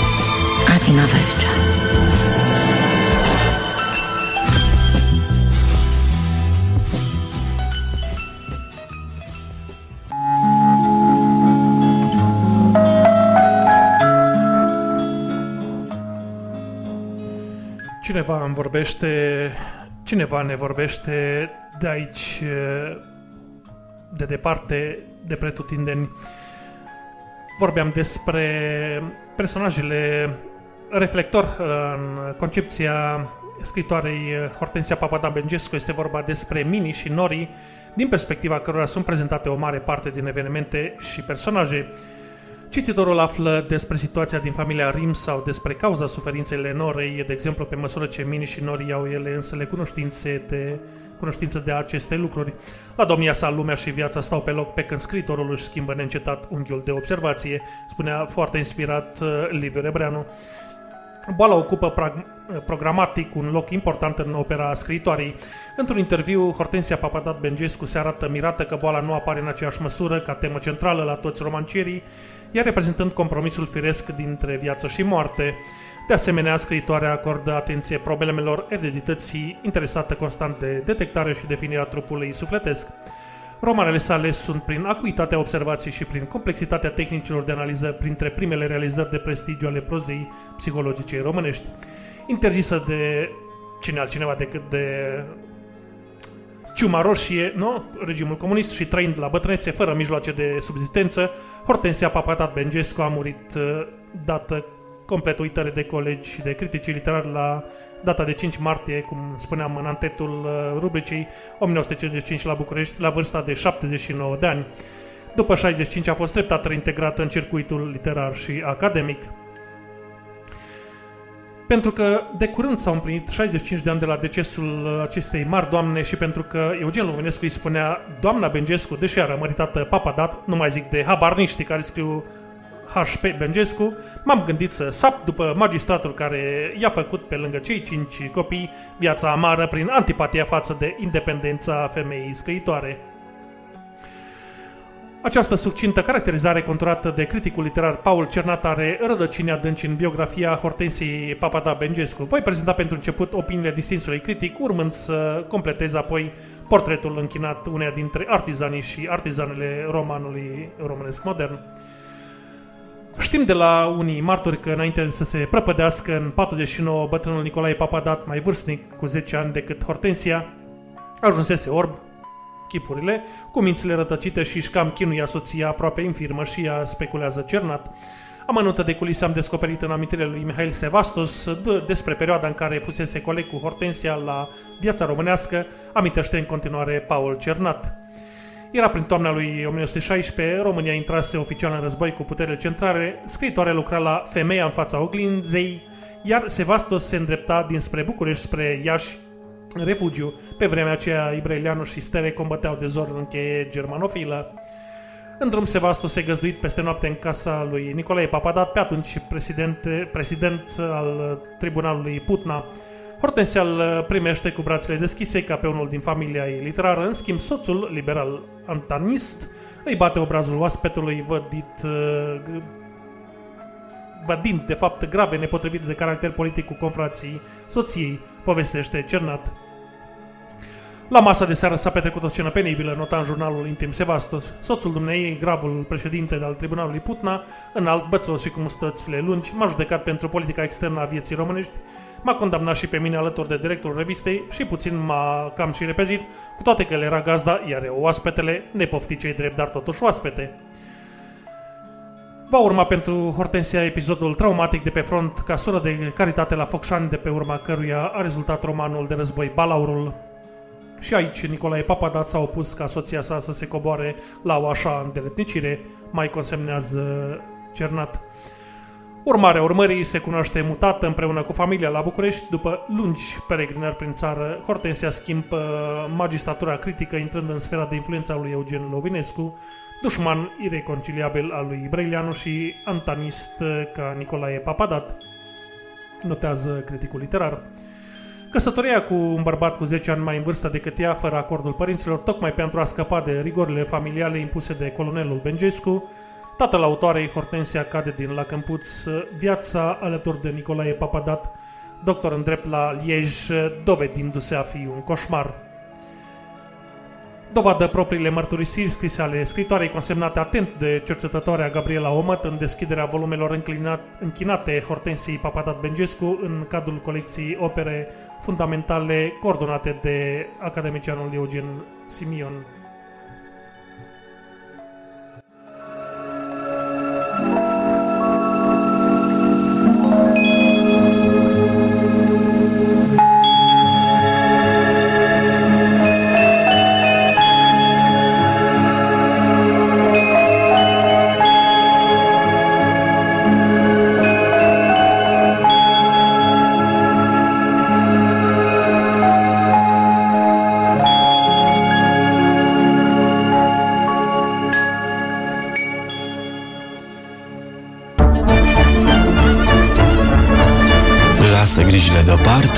Adina Vercea Cineva îmi vorbește, cineva ne vorbește de aici, de departe, de pretutindeni. Vorbeam despre personajele reflector în concepția scritoarei Hortensia Papadan Bengescu. Este vorba despre Mini și Nori, din perspectiva cărora sunt prezentate o mare parte din evenimente și personaje. Cititorul află despre situația din familia Rim sau despre cauza suferinței Norei, de exemplu, pe măsură ce Mini și Nori iau ele însele cunoștințe de cunoștință de aceste lucruri. La domnia sa, lumea și viața stau pe loc pe când scritorul își schimbă neîncetat unghiul de observație, spunea foarte inspirat uh, Liviu Rebreanu. Boala ocupă programatic un loc important în opera scriitoarei. Într-un interviu, Hortensia Papadat Bengescu se arată mirată că boala nu apare în aceeași măsură ca temă centrală la toți romancierii, ea reprezentând compromisul firesc dintre viață și moarte. De asemenea, scriitoarea acordă atenție problemelor eredității, interesată constant de detectare și definirea trupului sufletesc. Romanele sale sunt prin acuitatea observației și prin complexitatea tehnicilor de analiză printre primele realizări de prestigiu ale prozei psihologice românești. Interzisă de cine altcineva decât de ciuma roșie, nu? regimul comunist și trăind la bătrânețe fără mijloace de subzistență, Hortensia Papatat Bengescu a murit uh, dată complet uitare de colegi și de critici literari la data de 5 martie, cum spuneam în antetul uh, rubricii 1955 la București, la vârsta de 79 de ani. După 65 a fost treptat reintegrată în circuitul literar și academic. Pentru că de curând s-au împlinit 65 de ani de la decesul acestei mari doamne și pentru că Eugen Luminescu îi spunea Doamna Bengescu, deși era măritată papadat, nu mai zic de habarniștii care scriu H.P. Bengescu, m-am gândit să sap după magistratul care i-a făcut pe lângă cei cinci copii viața amară prin antipatia față de independența femeii scriitoare. Această succintă caracterizare conturată de criticul literar Paul Cernat are rădăcini adânci în biografia Hortensiei Papada Bengescu. Voi prezenta pentru început opiniile distinsului critic, urmând să completez apoi portretul închinat uneia dintre artizanii și artizanele romanului românesc modern. Știm de la unii martori că înainte să se prăpădească în 49, bătrânul Nicolae Papadat, mai vârstnic, cu 10 ani decât Hortensia, ajunsese orb, chipurile, cu mințile rătăcite și își cam chinuia soția aproape infirmă și ea speculează cernat. Amănuntă de culise am descoperit în amintirile lui Mihail Sevastos despre perioada în care fusese coleg cu Hortensia la viața românească, amintește în continuare Paul Cernat. Era prin toamna lui 1916, România intrase oficial în război cu puterile centrale, scriitoarea lucra la Femeia în fața oglinzei, iar Sevastos se îndrepta dinspre București spre Iași, refugiu. Pe vremea aceea, Ibraileanu și Stere combăteau de zor în cheie germanofilă. În drum, Sevastos se găzduit peste noapte în casa lui Nicolae Papadat, pe atunci president, president al tribunalului Putna. Hortensia îl primește cu brațele deschise ca pe unul din familia ei literară, în schimb soțul, liberal antanist, îi bate obrazul oaspetului vădit, vădind de fapt grave nepotrivite de caracter politic cu confrații soției, povestește Cernat. La masa de seară s-a petrecut o scenă penibilă, nota în jurnalul intim Sevastos. Soțul dumneei, gravul președinte al tribunalului Putna, înalt, bățos și cu mustățile lungi, m-a judecat pentru politica externă a vieții românești, m-a condamnat și pe mine alături de directorul revistei și puțin m-a cam și repezit, cu toate că el era gazda, iar eu oaspetele, nepofti cei drept, dar totuși oaspete. Va urma pentru Hortensia episodul traumatic de pe front ca soră de caritate la Focșani, de pe urma căruia a rezultat romanul de război Balaurul, Și aici Nicolae Papadat s-a opus ca soția sa să se coboare la o așa îndeletnicire, mai consemnează Cernat. Urmarea urmării se cunoaște mutată împreună cu familia la București. După lungi peregrinări prin țară, Hortensia schimbă magistratura critică intrând în sfera de influență a lui Eugen Lovinescu, dușman ireconciliabil al lui Brăileanu și antanist ca Nicolae Papadat, notează criticul literar. Căsătoria cu un bărbat cu 10 ani mai în vârstă decât ea, fără acordul părinților, tocmai pentru a scăpa de rigorile familiale impuse de colonelul Bengescu, tatăl autoarei Hortensia cade din la Câmpuț viața alături de Nicolae Papadat, doctor în drept la Liej, dovedindu-se a fi un coșmar. Dovadă propriile mărturisiri scrise ale scritoarei consemnate atent de cercetătoarea Gabriela Omăt în deschiderea volumelor înclinat, închinate Hortensiei Papadat Bengescu în cadrul colecției opere fundamentale coordonate de academicianul Eugen Simion.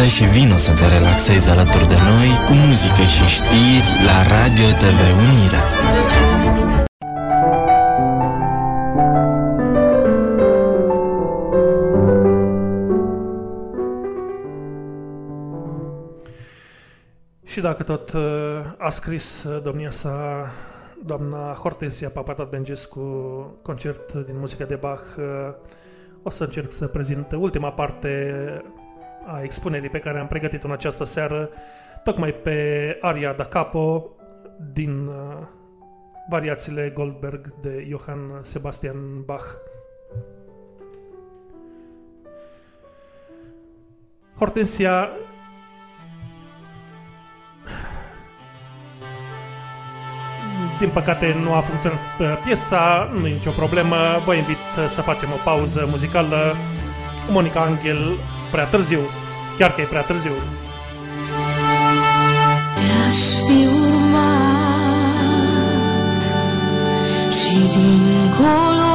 Deoparte și vino să te relaxezi alături de noi cu muzică și știri la Radio TV Unirea. Și dacă tot uh, a scris uh, domnia sa, doamna Hortensia Papatat Bengescu, concert din muzică de Bach, uh, o să încerc să prezint ultima parte a expunerii pe care am pregătit-o în această seară, tocmai pe aria da capo din uh, variațiile Goldberg de Johann Sebastian Bach. Hortensia Din păcate nu a funcționat uh, piesa, nu e nicio problemă. Vă invit uh, să facem o pauză muzicală. Monica Angel, prea târziu, chiar că e prea târziu. Te-aș fi urmat și dincolo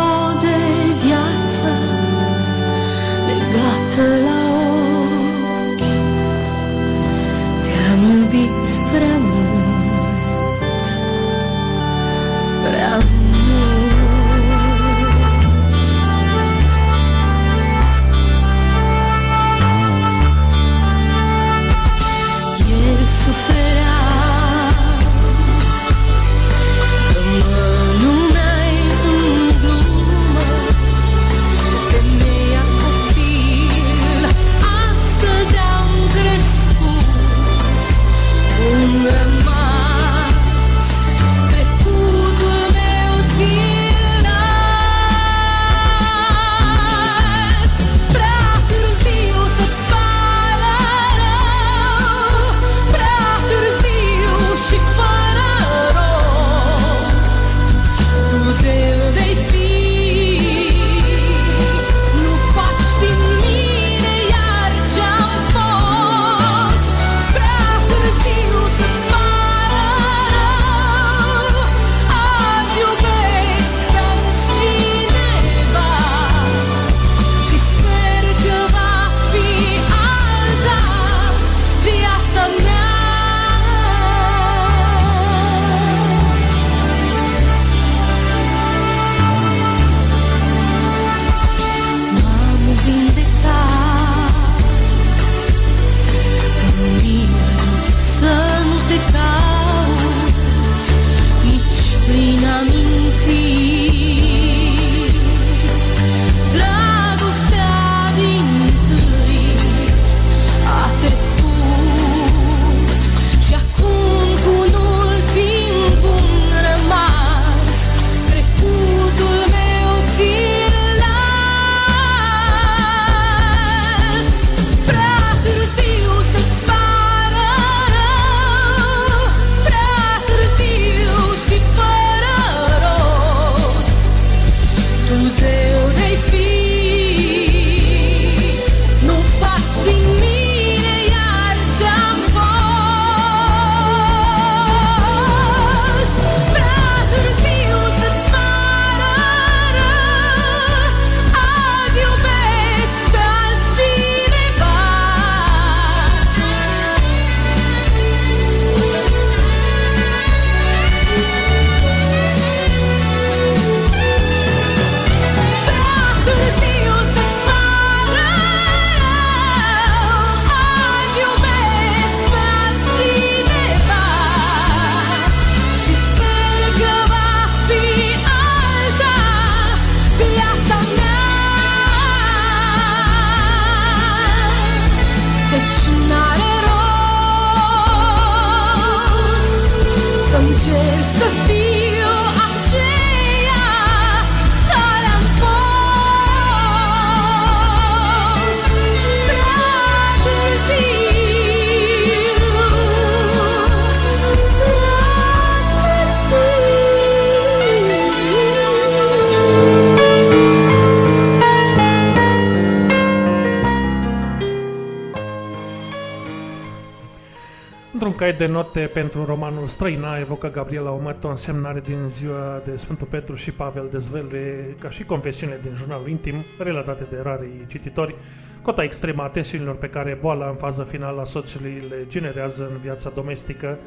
de note pentru romanul Străina evocă Gabriela Omăt o însemnare din ziua de Sfântul Petru și Pavel dezvăluie ca și confesiune din jurnalul intim relatate de rarii cititori cota extremă a tensiunilor pe care boala în fază finală a soțului le generează în viața domestică,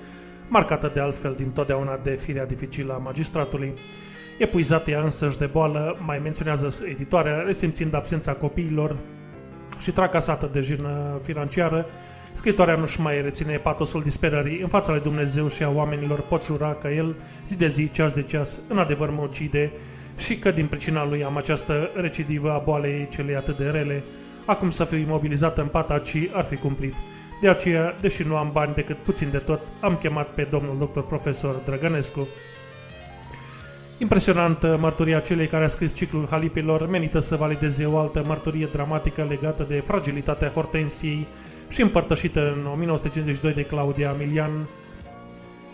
marcată de altfel din totdeauna de firea dificilă a magistratului. Epuizată ea însăși de boală, mai menționează editoarea, resimțind absența copiilor și tracasată de jină financiară, Scritoarea nu-și mai reține patosul disperării în fața lui Dumnezeu și a oamenilor pot jura că el, zi de zi, ceas de ceas, în adevăr mă ucide și că din pricina lui am această recidivă a boalei cele atât de rele, acum să fiu imobilizată în pata ci ar fi cumplit. De aceea, deși nu am bani decât puțin de tot, am chemat pe domnul doctor profesor Drăgănescu. Impresionantă mărturia celei care a scris ciclul Halipilor menită să valideze o altă mărturie dramatică legată de fragilitatea Hortensiei și împărtășită în 1952 de Claudia Milian.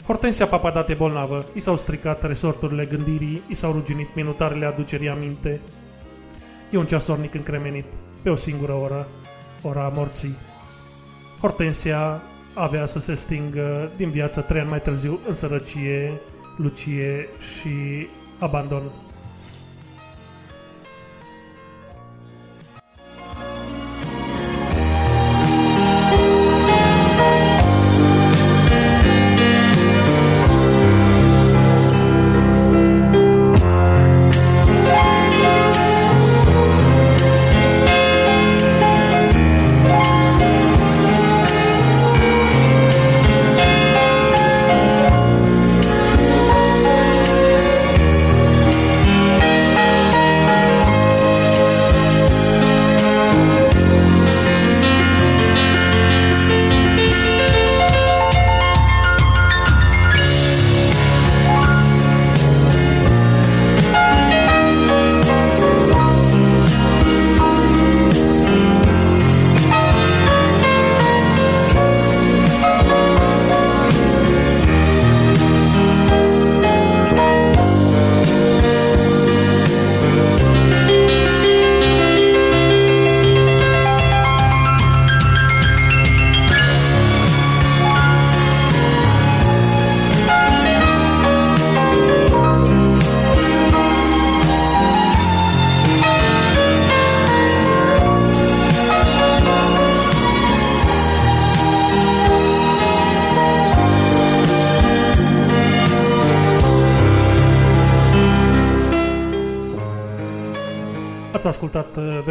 Hortensia Papadate bolnavă, i s-au stricat resorturile gândirii, i s-au ruginit minutarele aducerii aminte. E un ceasornic încremenit, pe o singură oră, ora morții. Hortensia avea să se stingă din viață trei ani mai târziu în sărăcie, lucie și abandon.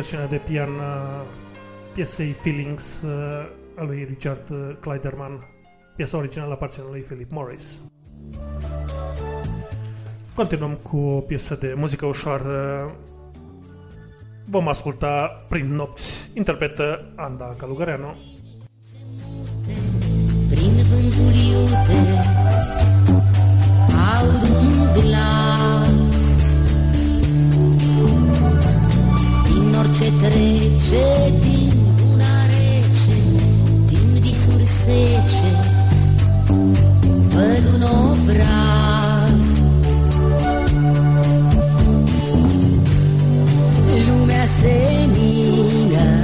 Versiunea de pian a piesei Feelings uh, a lui Richard uh, Kleiderman. Piesa originală aparține lui Philip Morris. Continuăm cu o piesă de muzică ușoară. Vom asculta Prin nopți. Interpretă Anda Calugăreanu. Prin vântul iute Aud un glas Din orice trece Din luna rece Din visuri sece Văd un obraz Lumea senină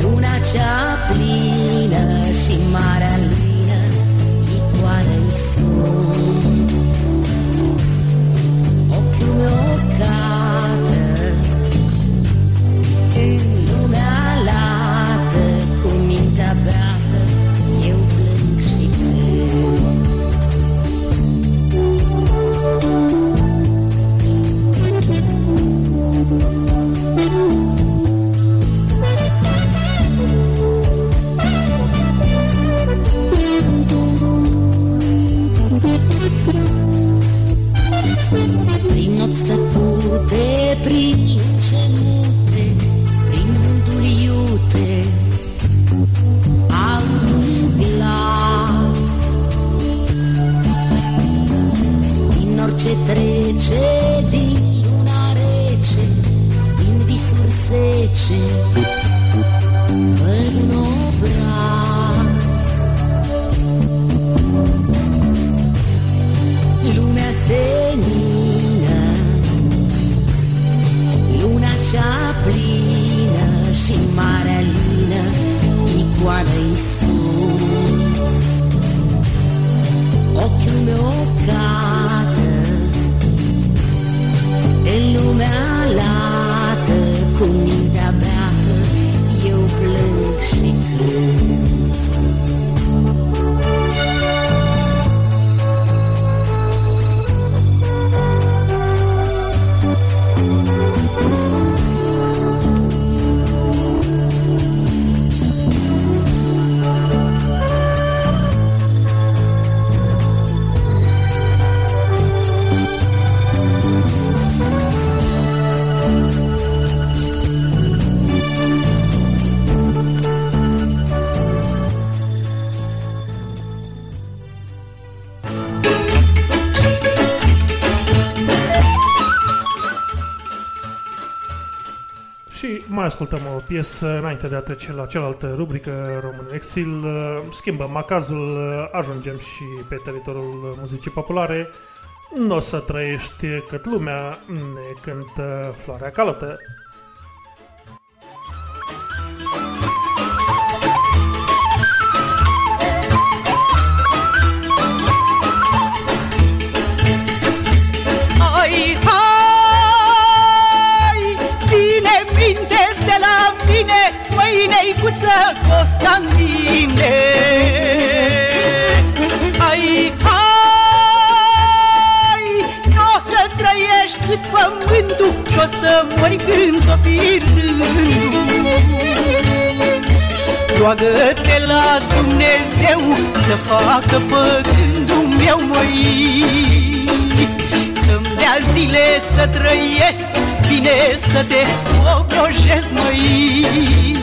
Luna cea plină piesă înainte de a trece la cealaltă rubrică Român în Exil. Uh, Schimbăm macazul, uh, ajungem și pe teritoriul muzicii populare. Nu o să trăiești cât lumea ne cântă Floarea Calotă. Măineicuță Constantine. Hai, hai, n-o să trăiești cât pământul și o să mori când o fi rândul. Roagă-te la Dumnezeu să facă pe gândul meu, măi Să-mi dea zile să trăiesc, bine să te obrojesc, măi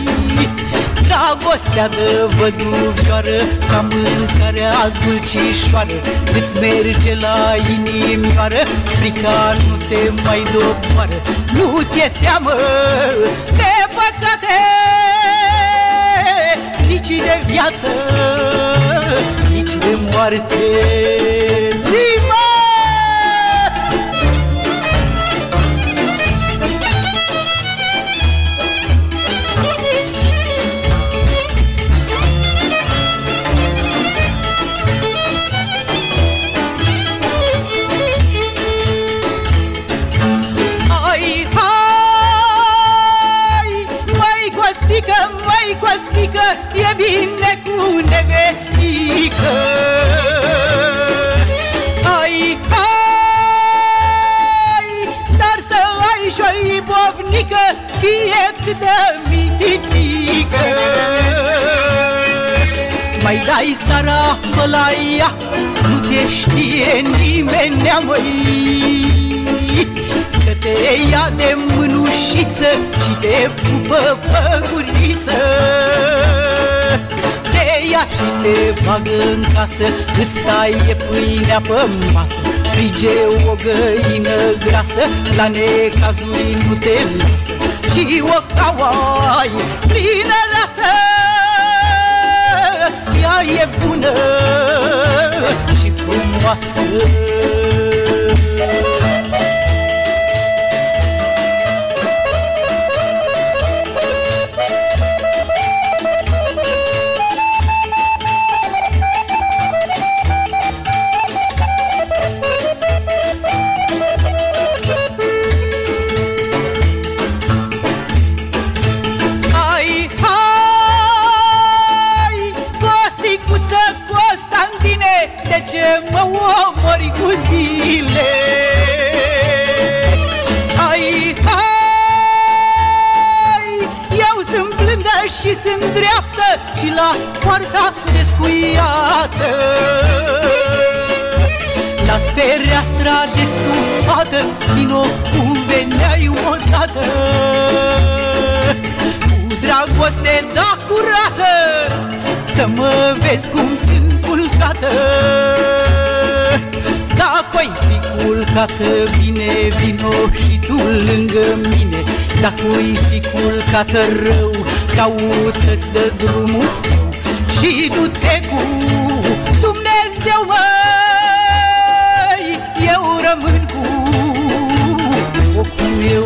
Dragostea de văduvioară, ca mâncarea dulcișoară Îți merge la inimioară, frica nu te mai doboară Nu ți-e teamă de păcate nici de viață, nici de moarte. Ibovnică, fie cât de mititică. Mai dai sara pe la ea, nu te știe nimeni, măi. Că te ia de mânușiță și te pupă pe guriță Te ia și te bagă în casă, îți taie pâinea pe masă. Frige o găină grasă, la necazuri nu te lasă Și o cauai plină rasă. Ea e bună și frumoasă culcată bine, vino și tu lângă mine Dacă-i fi culcată rău, caută-ți de drumul tău Și du-te cu Dumnezeu, măi Eu rămân cu focul meu,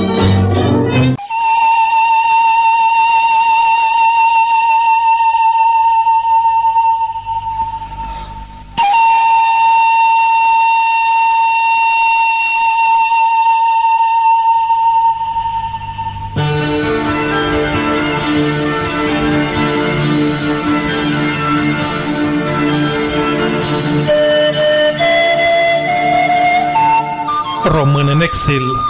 Român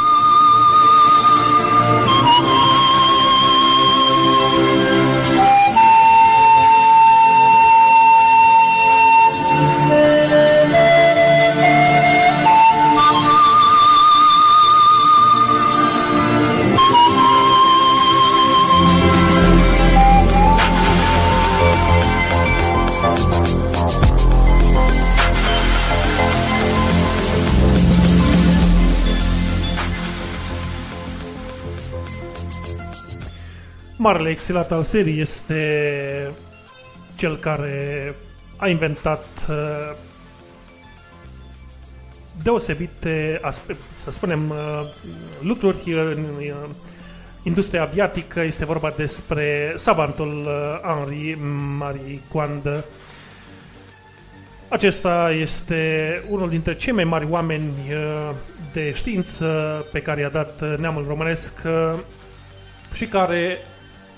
Marele exilat al serii este cel care a inventat uh, deosebite, aspe- să spunem, uh, lucruri în uh, industria aviatică. Este vorba despre savantul uh, Henri Marie Coandă. Acesta este unul dintre cei mai mari oameni uh, de știință pe care i-a dat uh, neamul românesc uh, și care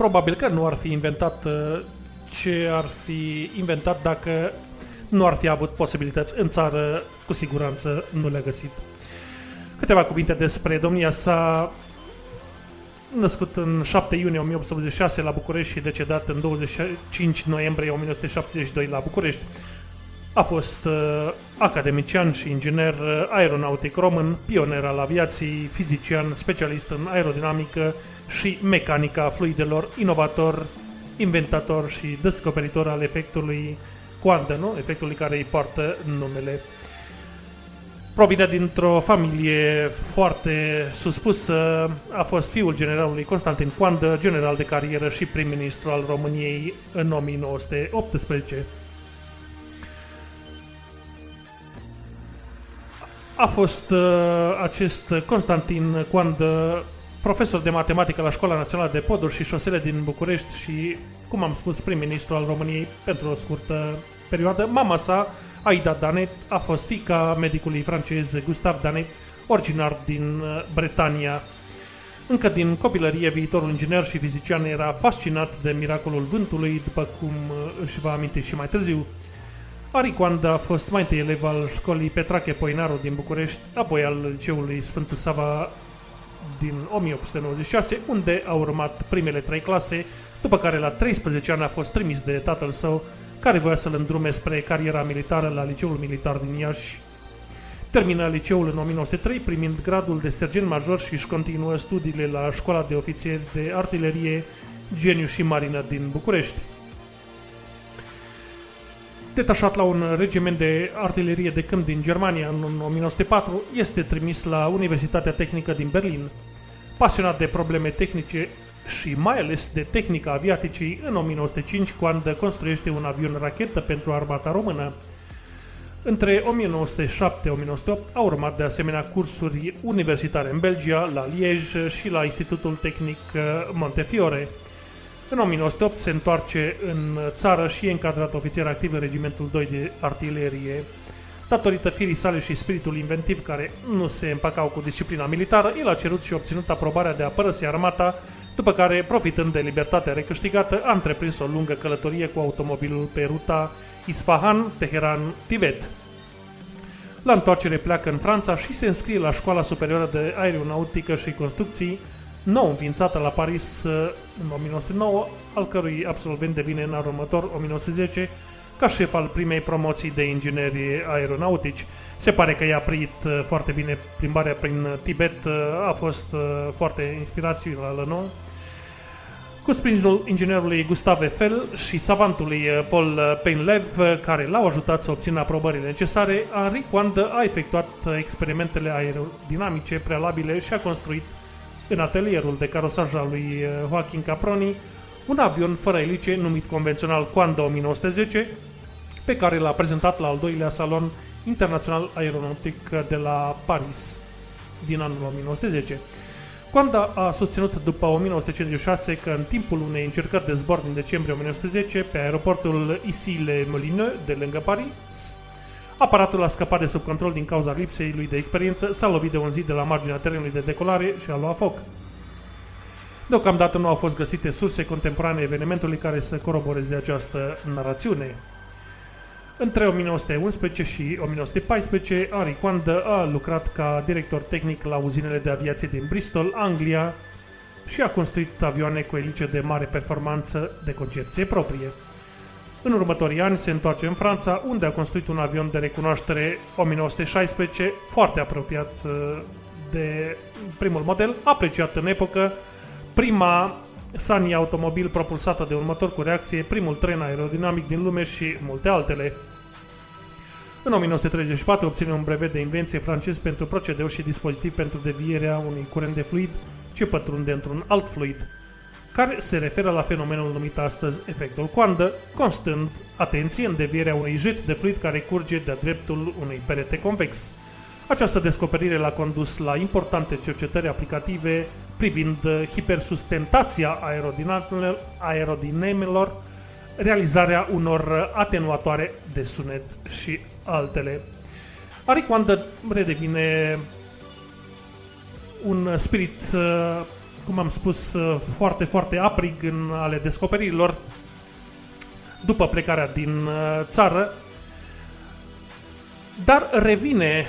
probabil că nu ar fi inventat uh, ce ar fi inventat dacă nu ar fi avut posibilități în țară, cu siguranță nu le-a găsit. Câteva cuvinte despre domnia sa, născut în 7 iunie 1886 la București și decedat în 25 noiembrie 1972 la București. A fost uh, academician și inginer uh, aeronautic român, pioner al aviației, fizician, specialist în aerodinamică și mecanica fluidelor, inovator, inventator și descoperitor al efectului Quantum, nu? efectului care îi poartă numele. Provine dintr-o familie foarte suspusă, a fost fiul generalului Constantin Coandă, general de carieră și prim-ministru al României în 1918. A fost uh, acest Constantin Coandă profesor de matematică la Școala Națională de Poduri și Șosele din București și, cum am spus, prim-ministru al României pentru o scurtă perioadă. Mama sa, Aida Danet, a fost fica medicului francez Gustave Danet, originar din uh, Bretania. Încă din copilărie, viitorul inginer și fizician era fascinat de miracolul vântului, după cum uh, își va aminti și mai târziu. Aricoanda a fost mai întâi elev al școlii Petrache Poinaru din București, apoi al liceului Sfântul Sava din 1896, unde a urmat primele trei clase, după care la 13 ani a fost trimis de tatăl său, care voia să-l îndrume spre cariera militară la Liceul Militar din Iași. Termină liceul în 1903, primind gradul de sergent major și își continuă studiile la Școala de Ofițeri de Artilerie, Geniu și Marină din București. Detașat la un regiment de artilerie de câmp din Germania în 1904, este trimis la Universitatea Tehnică din Berlin. Pasionat de probleme tehnice și mai ales de tehnica aviaticii, în 1905, când construiește un avion rachetă pentru armata română. Între 1907-1908 au urmat de asemenea cursuri universitare în Belgia, la Liege și la Institutul Tehnic uh, Montefiore. În 1908 se întoarce în țară și e încadrat ofițer activ în regimentul 2 de artilerie. Datorită firii sale și spiritul inventiv care nu se împăcau cu disciplina militară, el a cerut și obținut aprobarea de a părăsi armata, după care, profitând de libertatea recâștigată, a întreprins o lungă călătorie cu automobilul pe ruta Isfahan, Teheran, Tibet. La întoarcere pleacă în Franța și se înscrie la Școala Superioară de Aeronautică și Construcții, nou înființată la Paris uh, în 1909, al cărui absolvent devine în anul următor, 1910, ca șef al primei promoții de ingineri aeronautici. Se pare că i-a prit uh, foarte bine plimbarea prin Tibet, uh, a fost foarte inspirațională, nu? Cu sprijinul inginerului Gustave Eiffel și savantului Paul Painlev, care l-au ajutat să obțină aprobările necesare, Henri Coandă a efectuat experimentele aerodinamice prealabile și a construit în atelierul de carosaj al lui Joaquin Caproni un avion fără elice numit convențional Quanda 1910, pe care l-a prezentat la al doilea salon internațional aeronautic de la Paris din anul 1910. Quanda a susținut după 1956 că în timpul unei încercări de zbor din decembrie 1910 pe aeroportul Issy-les-Moulineaux de lângă Paris, aparatul a scăpat de sub control din cauza lipsei lui de experiență, s-a lovit de un zid de la marginea terenului de decolare și a luat foc. Deocamdată nu au fost găsite surse contemporane evenimentului care să coroboreze această narațiune. Între 1911 și 1914, Ari Quandă a lucrat ca director tehnic la uzinele de aviație din Bristol, Anglia, și a construit avioane cu elice de mare performanță de concepție proprie. În următorii ani se întoarce în Franța, unde a construit un avion de recunoaștere 1916, foarte apropiat uh, de primul model, apreciat în epocă, prima Sani automobil propulsată de un motor cu reacție, primul tren aerodinamic din lume și multe altele. În 1934 obține un brevet de invenție francez pentru procedeu și dispozitiv pentru devierea unui curent de fluid ce pătrunde într-un alt fluid, care se referă la fenomenul numit astăzi efectul coandă, constând atenție în devierea unui jet de fluid care curge de-a dreptul unui perete convex. Această descoperire l-a condus la importante cercetări aplicative privind hipersustentația aerodinamelor, aerodinemelor, realizarea unor atenuatoare de sunet și altele. Ari Coandă redevine un spirit, uh, cum am spus, uh, foarte, foarte aprig în ale descoperirilor după plecarea din uh, țară, dar revine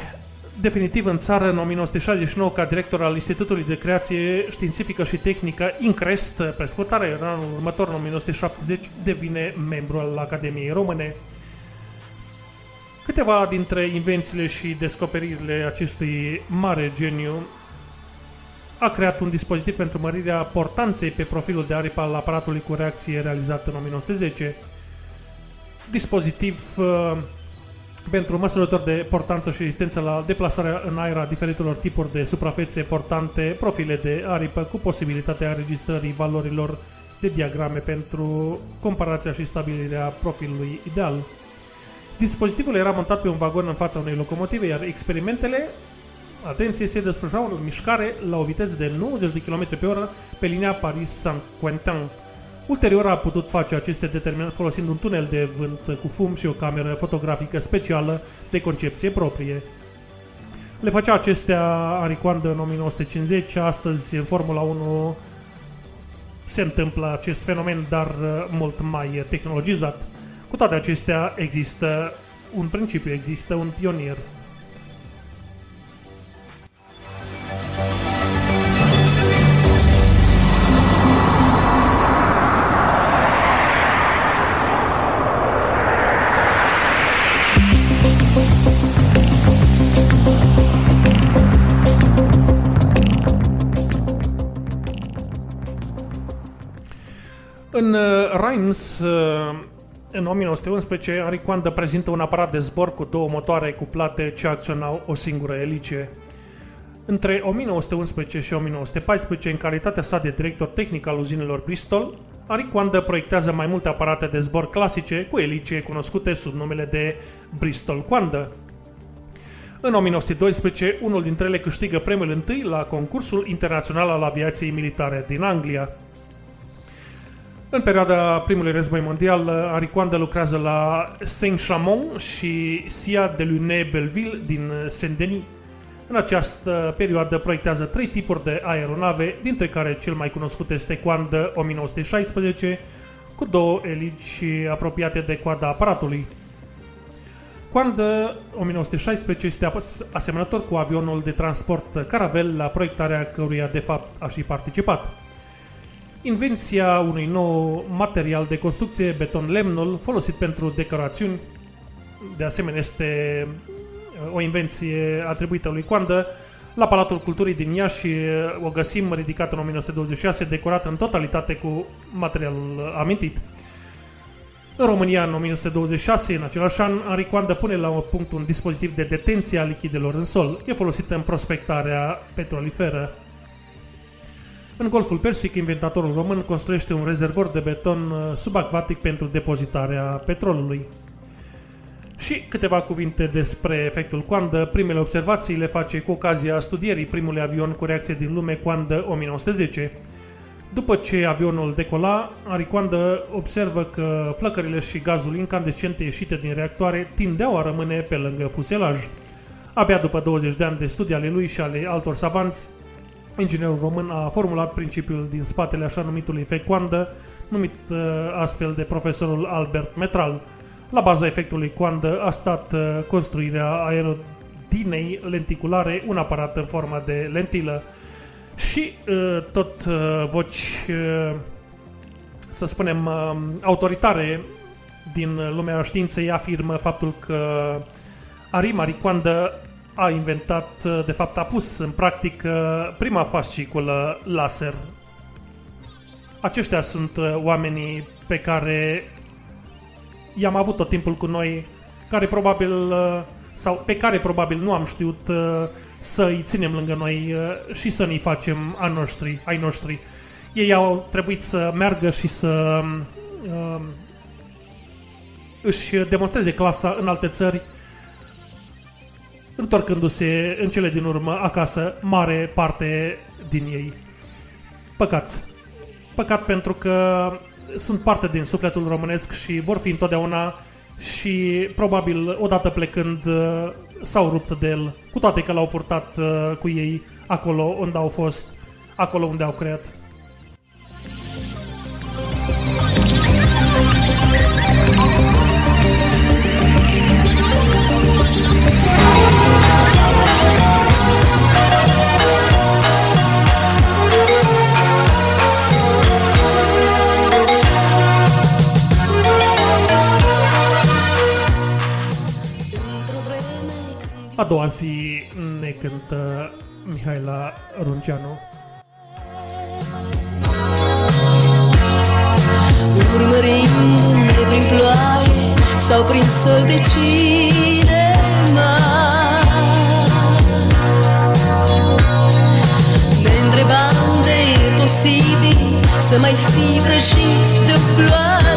definitiv în țară în 1969 ca director al Institutului de Creație Științifică și Tehnică Increst, pe scurtare, în anul următor, în 1970, devine membru al Academiei Române. Câteva dintre invențiile și descoperirile acestui mare geniu a creat un dispozitiv pentru mărirea portanței pe profilul de aripă al aparatului cu reacție realizat în 1910. Dispozitiv uh, pentru măsurător de portanță și rezistență la deplasarea în aer a diferitelor tipuri de suprafețe portante, profile de aripă cu posibilitatea înregistrării valorilor de diagrame pentru comparația și stabilirea profilului ideal. Dispozitivul era montat pe un vagon în fața unei locomotive, iar experimentele atenție, se desfășurau în mișcare la o viteză de 90 de km pe oră pe linia Paris-Saint-Quentin. Ulterior a putut face aceste determinări folosind un tunel de vânt cu fum și o cameră fotografică specială de concepție proprie. Le făcea acestea Aricoandă în 1950, astăzi în Formula 1 se întâmplă acest fenomen, dar uh, mult mai tehnologizat. Cu toate acestea există un principiu, există un pionier. În uh, Reims, uh, în 1911, Aricoandă prezintă un aparat de zbor cu două motoare cuplate ce acționau o singură elice. Între 1911 și 1914, în calitatea sa de director tehnic al uzinelor Bristol, Aricoandă proiectează mai multe aparate de zbor clasice cu elice cunoscute sub numele de Bristol Coandă. În 1912, unul dintre ele câștigă premiul întâi la concursul internațional al aviației militare din Anglia. În perioada primului război mondial, Aricoandă lucrează la Saint-Chamond și Sia de Lune Belleville din Saint-Denis. În această perioadă proiectează trei tipuri de aeronave, dintre care cel mai cunoscut este Coandă 1916, cu două elici apropiate de coada aparatului. Coandă 1916 este asemănător cu avionul de transport Caravel, la proiectarea căruia de fapt a și participat. Invenția unui nou material de construcție, beton-lemnul, folosit pentru decorațiuni, de asemenea este uh, o invenție atribuită lui Coandă. La Palatul Culturii din Iași uh, o găsim ridicată în 1926, decorată în totalitate cu materialul amintit. În România, în 1926, în același an, Aricoandă pune la punct un dispozitiv de detenție a lichidelor în sol. E folosit în prospectarea petroliferă. În Golful Persic, inventatorul român construiește un rezervor de beton uh, subacvatic pentru depozitarea petrolului. Și câteva cuvinte despre efectul coandă. Primele observații le face cu ocazia studierii primului avion cu reacție din lume coandă 1910. După ce avionul decola, Aricoandă observă că flăcările și gazul incandescente ieșite din reactoare tindeau a rămâne pe lângă fuselaj. Abia după 20 de ani de studii ale lui și ale altor savanți, Inginerul român a formulat principiul din spatele așa numitului efect coandă, numit uh, astfel de profesorul Albert Metral. La baza efectului coandă a stat uh, construirea aerodinei lenticulare, un aparat în formă de lentilă și uh, tot uh, voci, uh, să spunem, uh, autoritare din lumea științei afirmă faptul că Ari Maricoandă a inventat, uh, de fapt a pus în practică prima fasciculă laser. Aceștia sunt uh, oamenii pe care i-am avut tot timpul cu noi, care probabil, uh, sau pe care probabil nu am știut uh, să îi ținem lângă noi uh, și să ne facem a noștri, ai noștri. Ei au trebuit să meargă și să um, își demonstreze clasa în alte țări, întorcându-se în cele din urmă acasă, mare parte din ei. Păcat. Păcat pentru că sunt parte din sufletul românesc și vor fi întotdeauna și probabil odată plecând uh, s-au rupt de el, cu toate că l-au purtat uh, cu ei acolo unde au fost, acolo unde au creat. A doua zi ne cântă Mihaela Runceanu. Urmărindu-ne prin ploaie Sau prin săl de cinema Ne întrebam de e posibil Să mai fi vrăjit de floare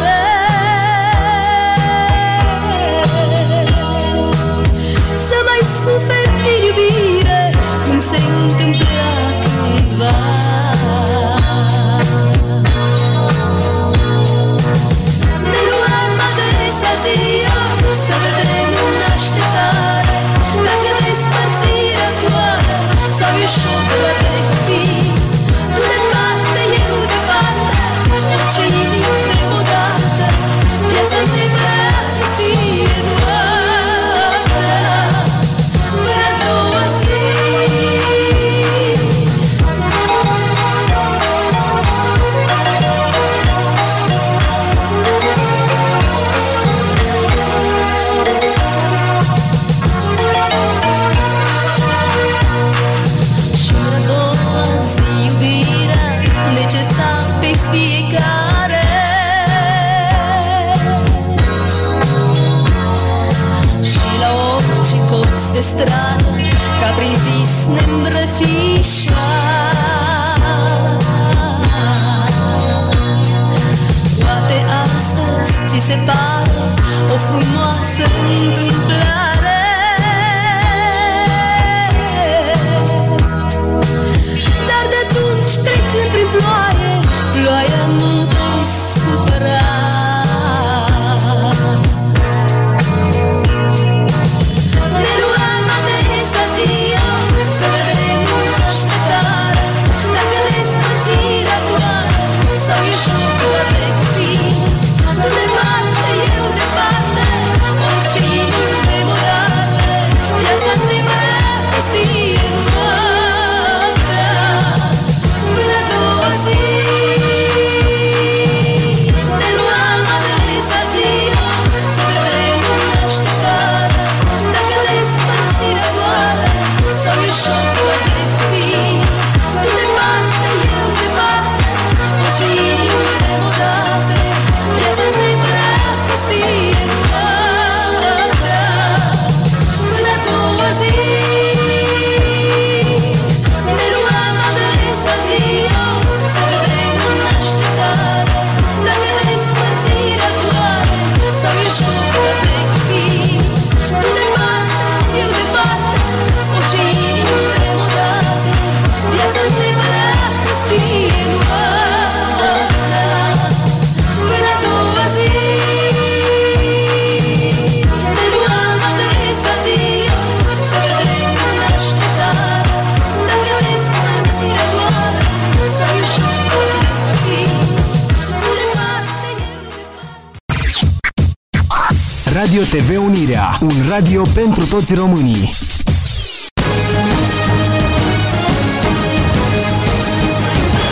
radio pentru toți românii.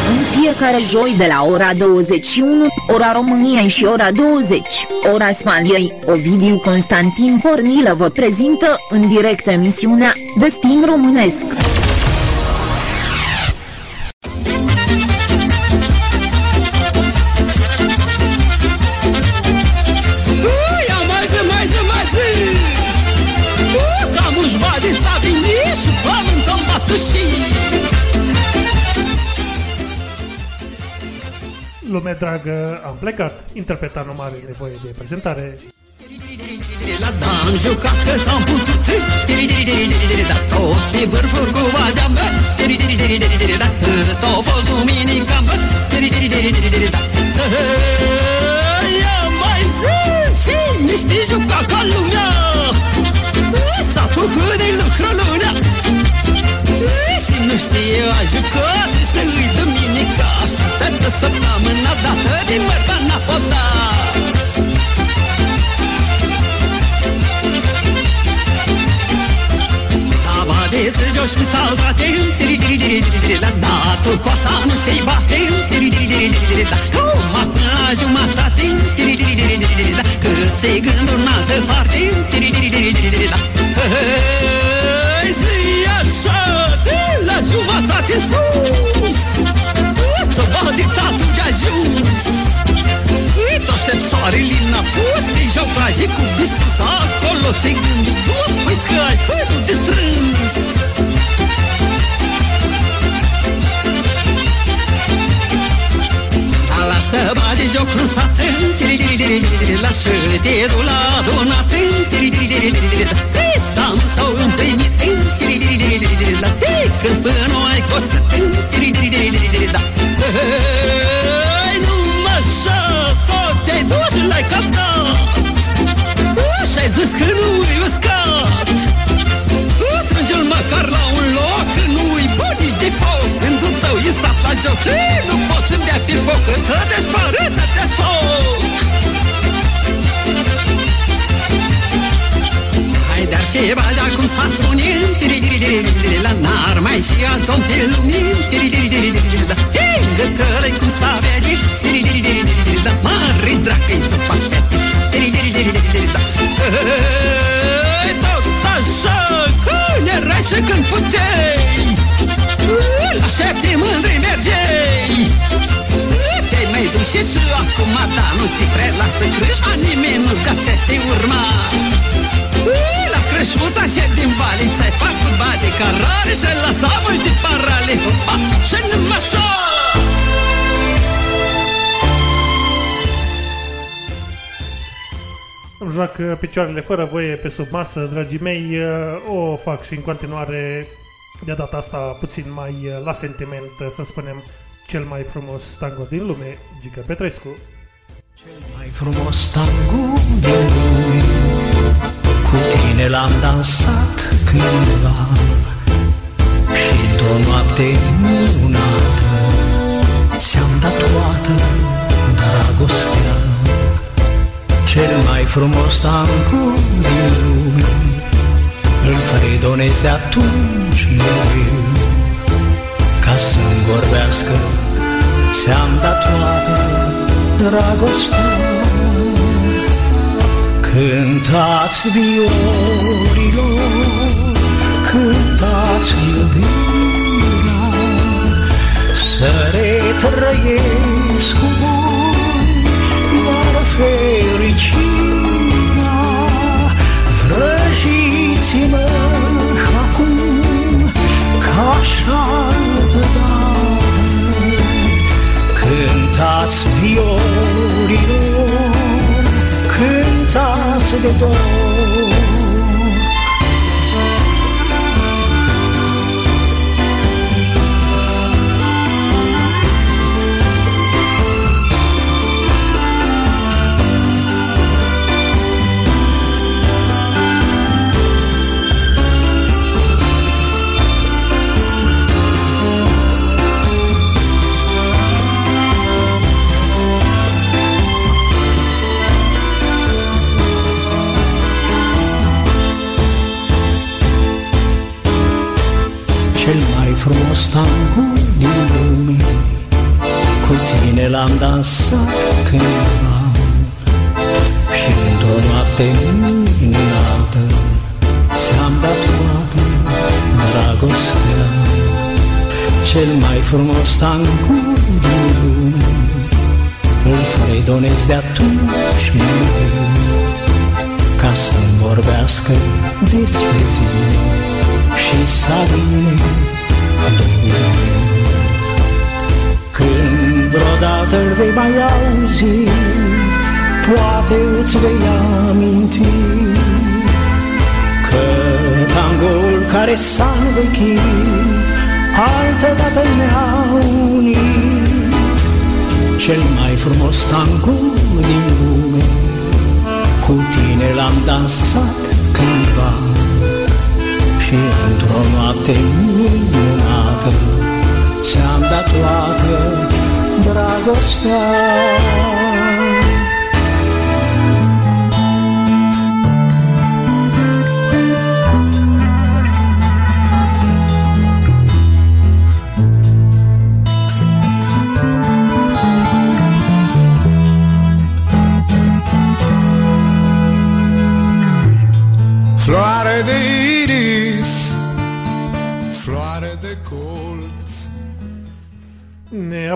În fiecare joi de la ora 21, ora României și ora 20, ora Spaniei, Ovidiu Constantin Pornilă vă prezintă în direct emisiunea Destin Românesc. Dragă, am plecat. Interpreta nu are nevoie de prezentare. La am jucat cât am putut Da tot pe vârfuri cu badea mă Da cât a fost duminica mă Da Ia mai zi și niște juca ca lumea Satul hâde lucră lunea Și nu știe a jucat Să îi duminica Așteaptă săptămâna dată Din mărba n-a Badeți jos și salvate La datul cu asta nu știi bate Cum până la jumătate Cât ți-ai gânduri în altă parte Hei, aștept soarele înapus Pe-i joc tragic cu visul Acolo ți-ai gândul dus Uiți că ai fânul de strâns. Da lasă bate joc în sat La șededul la donat Stam sau împrimit La de când fânul ai cosit Da Hei, nu mă așa Tot te-ai dus și l-ai captat Și-ai zis că nu-i uscat. Strânge-l măcar la un loc Că nu-i bun nici de foc. Gândul tău e stat la joc Și nu poți îndea pe foc. Că te-aș pără, te-aș foc Hai dar ce bada cum s-a spunit La n-ar mai și alt om pe lumii Hei, gătălăi cum s-a vedit Da, mare dracă-i după fete Hei, tot așa Când erai și când puteai. La șapte mândri mergeai. Te-ai mai duce și acum Da, nu te prea lasă crâșma Nimeni nu-ți găsește urma. La creșuța și din vale Ți-ai făcut bani de carare Și-ai lăsat voi de parale Hopa, și numai așa Îmi joacă picioarele fără voie pe sub masă, dragii mei. O fac și în continuare, de data asta puțin mai la sentiment, să spunem, cel mai frumos tango din lume, Gica Petrescu. Mai frumos tango din lume Cu tine l-am dansat cândva Și într-o noapte minunată Ți-am dat toată dragostea. Cel mai frumos tango din lume Îl fredonez de atunci mereu. Ca să-mi vorbească Ți-am dat toată dragostea Cântați viorilor Cântați iubirea Să retrăiesc cu voi Iar fericirea. Vrăjiți-mă și acum Ca așa dată Cântați viorilor Cântați de frumos tango din lume Cu tine l-am dansat cândva. Și într-o noapte minunată Ți-am dat toată dragostea. Cel mai frumos tango din lume Îl fredonez de atunci mereu Ca să-mi vorbească despre tine Și să adune lume Când vreodată îl vei mai auzi Poate îți vei aminti Că tangoul care s-a învechit Altădată ne-a unit. Cel mai frumos tango din lume Cu tine l-am dansat cândva Și într-o noapte minunată Ți-am dat toată dragostea. Floare de iris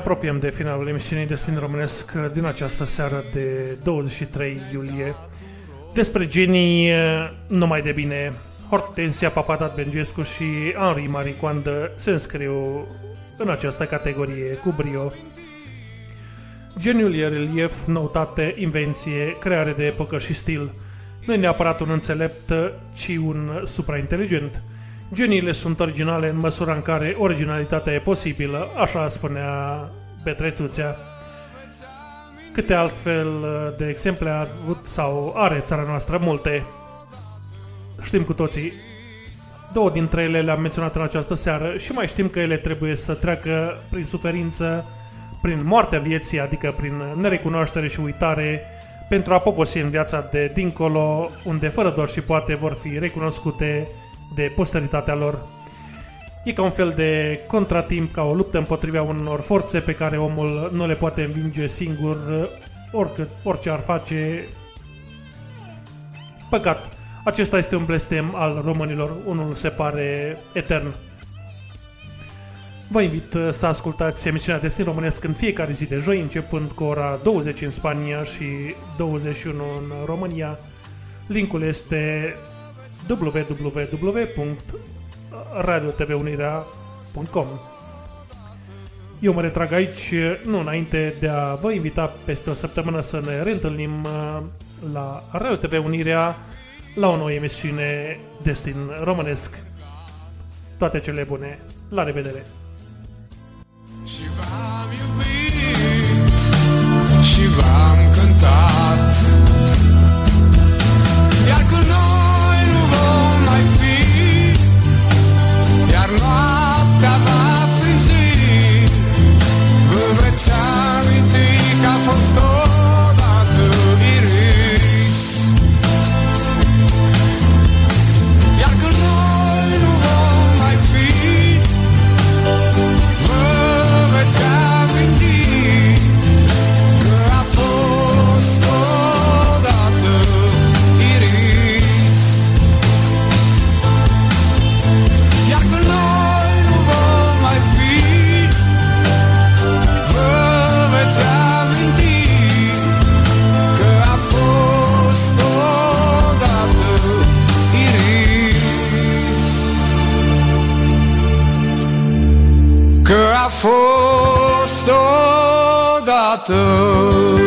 apropiem de finalul emisiunii Destin Românesc din această seară de 23 iulie. Despre genii numai de bine. Hortensia Papadat Bengescu și Henri Maricoandă se înscriu în această categorie cu brio. Geniul e relief, noutate, invenție, creare de epocă și stil. Nu e neapărat un înțelept, ci un suprainteligent. Geniile sunt originale în măsura în care originalitatea e posibilă, așa spunea Petrețuțea. Câte altfel de exemple a avut sau are țara noastră? Multe. Știm cu toții. Două dintre ele le-am menționat în această seară și mai știm că ele trebuie să treacă prin suferință, prin moartea vieții, adică prin nerecunoaștere și uitare, pentru a poposi în viața de dincolo, unde fără doar și poate vor fi recunoscute de posteritatea lor. E ca un fel de contratimp, ca o luptă împotriva unor forțe pe care omul nu le poate învinge singur, oricât, orice ar face. Păcat, acesta este un blestem al românilor, unul se pare etern. Vă invit uh, să ascultați emisiunea Destin Românesc în fiecare zi de joi, începând cu ora 20 în Spania și 21 în România. Linkul este www.radiotvunirea.com Eu mă retrag aici, nu înainte de a vă invita peste o săptămână să ne reîntâlnim uh, la Radio TV Unirea la o nouă emisiune Destin Românesc. Toate cele bune! La revedere! Și v-am iubit Și v-am cântat noaptea va fi zi. Vă veți aminti că a fost odată odată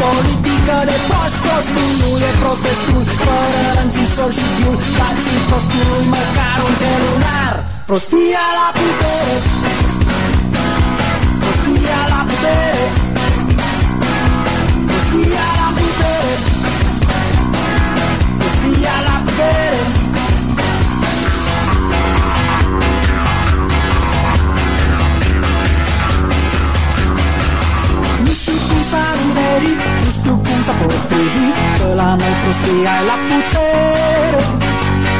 găști E o politică de proști Prostul nu e prost destul Fără lănțișor și ghiul. Dați-i prostului măcar un celular. Prostia la putere nu știu cum s-a potrivit Că la noi prostia e la putere.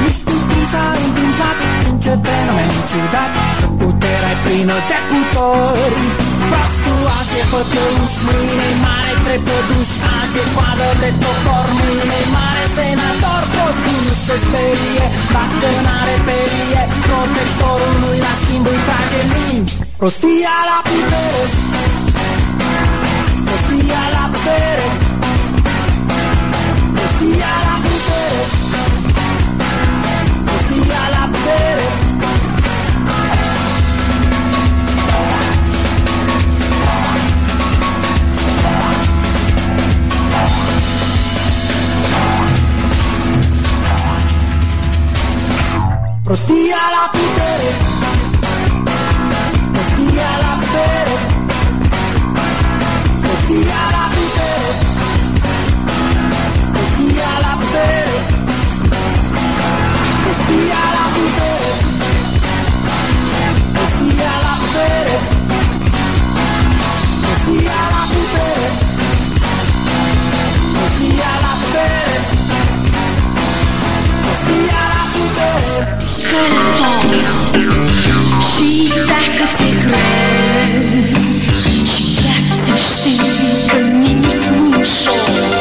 Nu știu cum s-a întâmplat, în ce fenomen ciudat Că puterea e plină de putori Prostul azi e pătăuș, mâine mare trepăduș Azi e coadă de topor, mâine mare senator. Prostul nu se sperie, dacă n-are perie. Protectorul nu-i la schimb, îi trage limbi Prostia la putere. Prostia la putere Prostia la putere. Prostia la putere Prostia la putere Prostia la putere Prostia la putere Prostia la putere Prostia la putere Prostia la putere Prostia la putere Și dacă ți-e greu Și viața știi că nimic nu ușor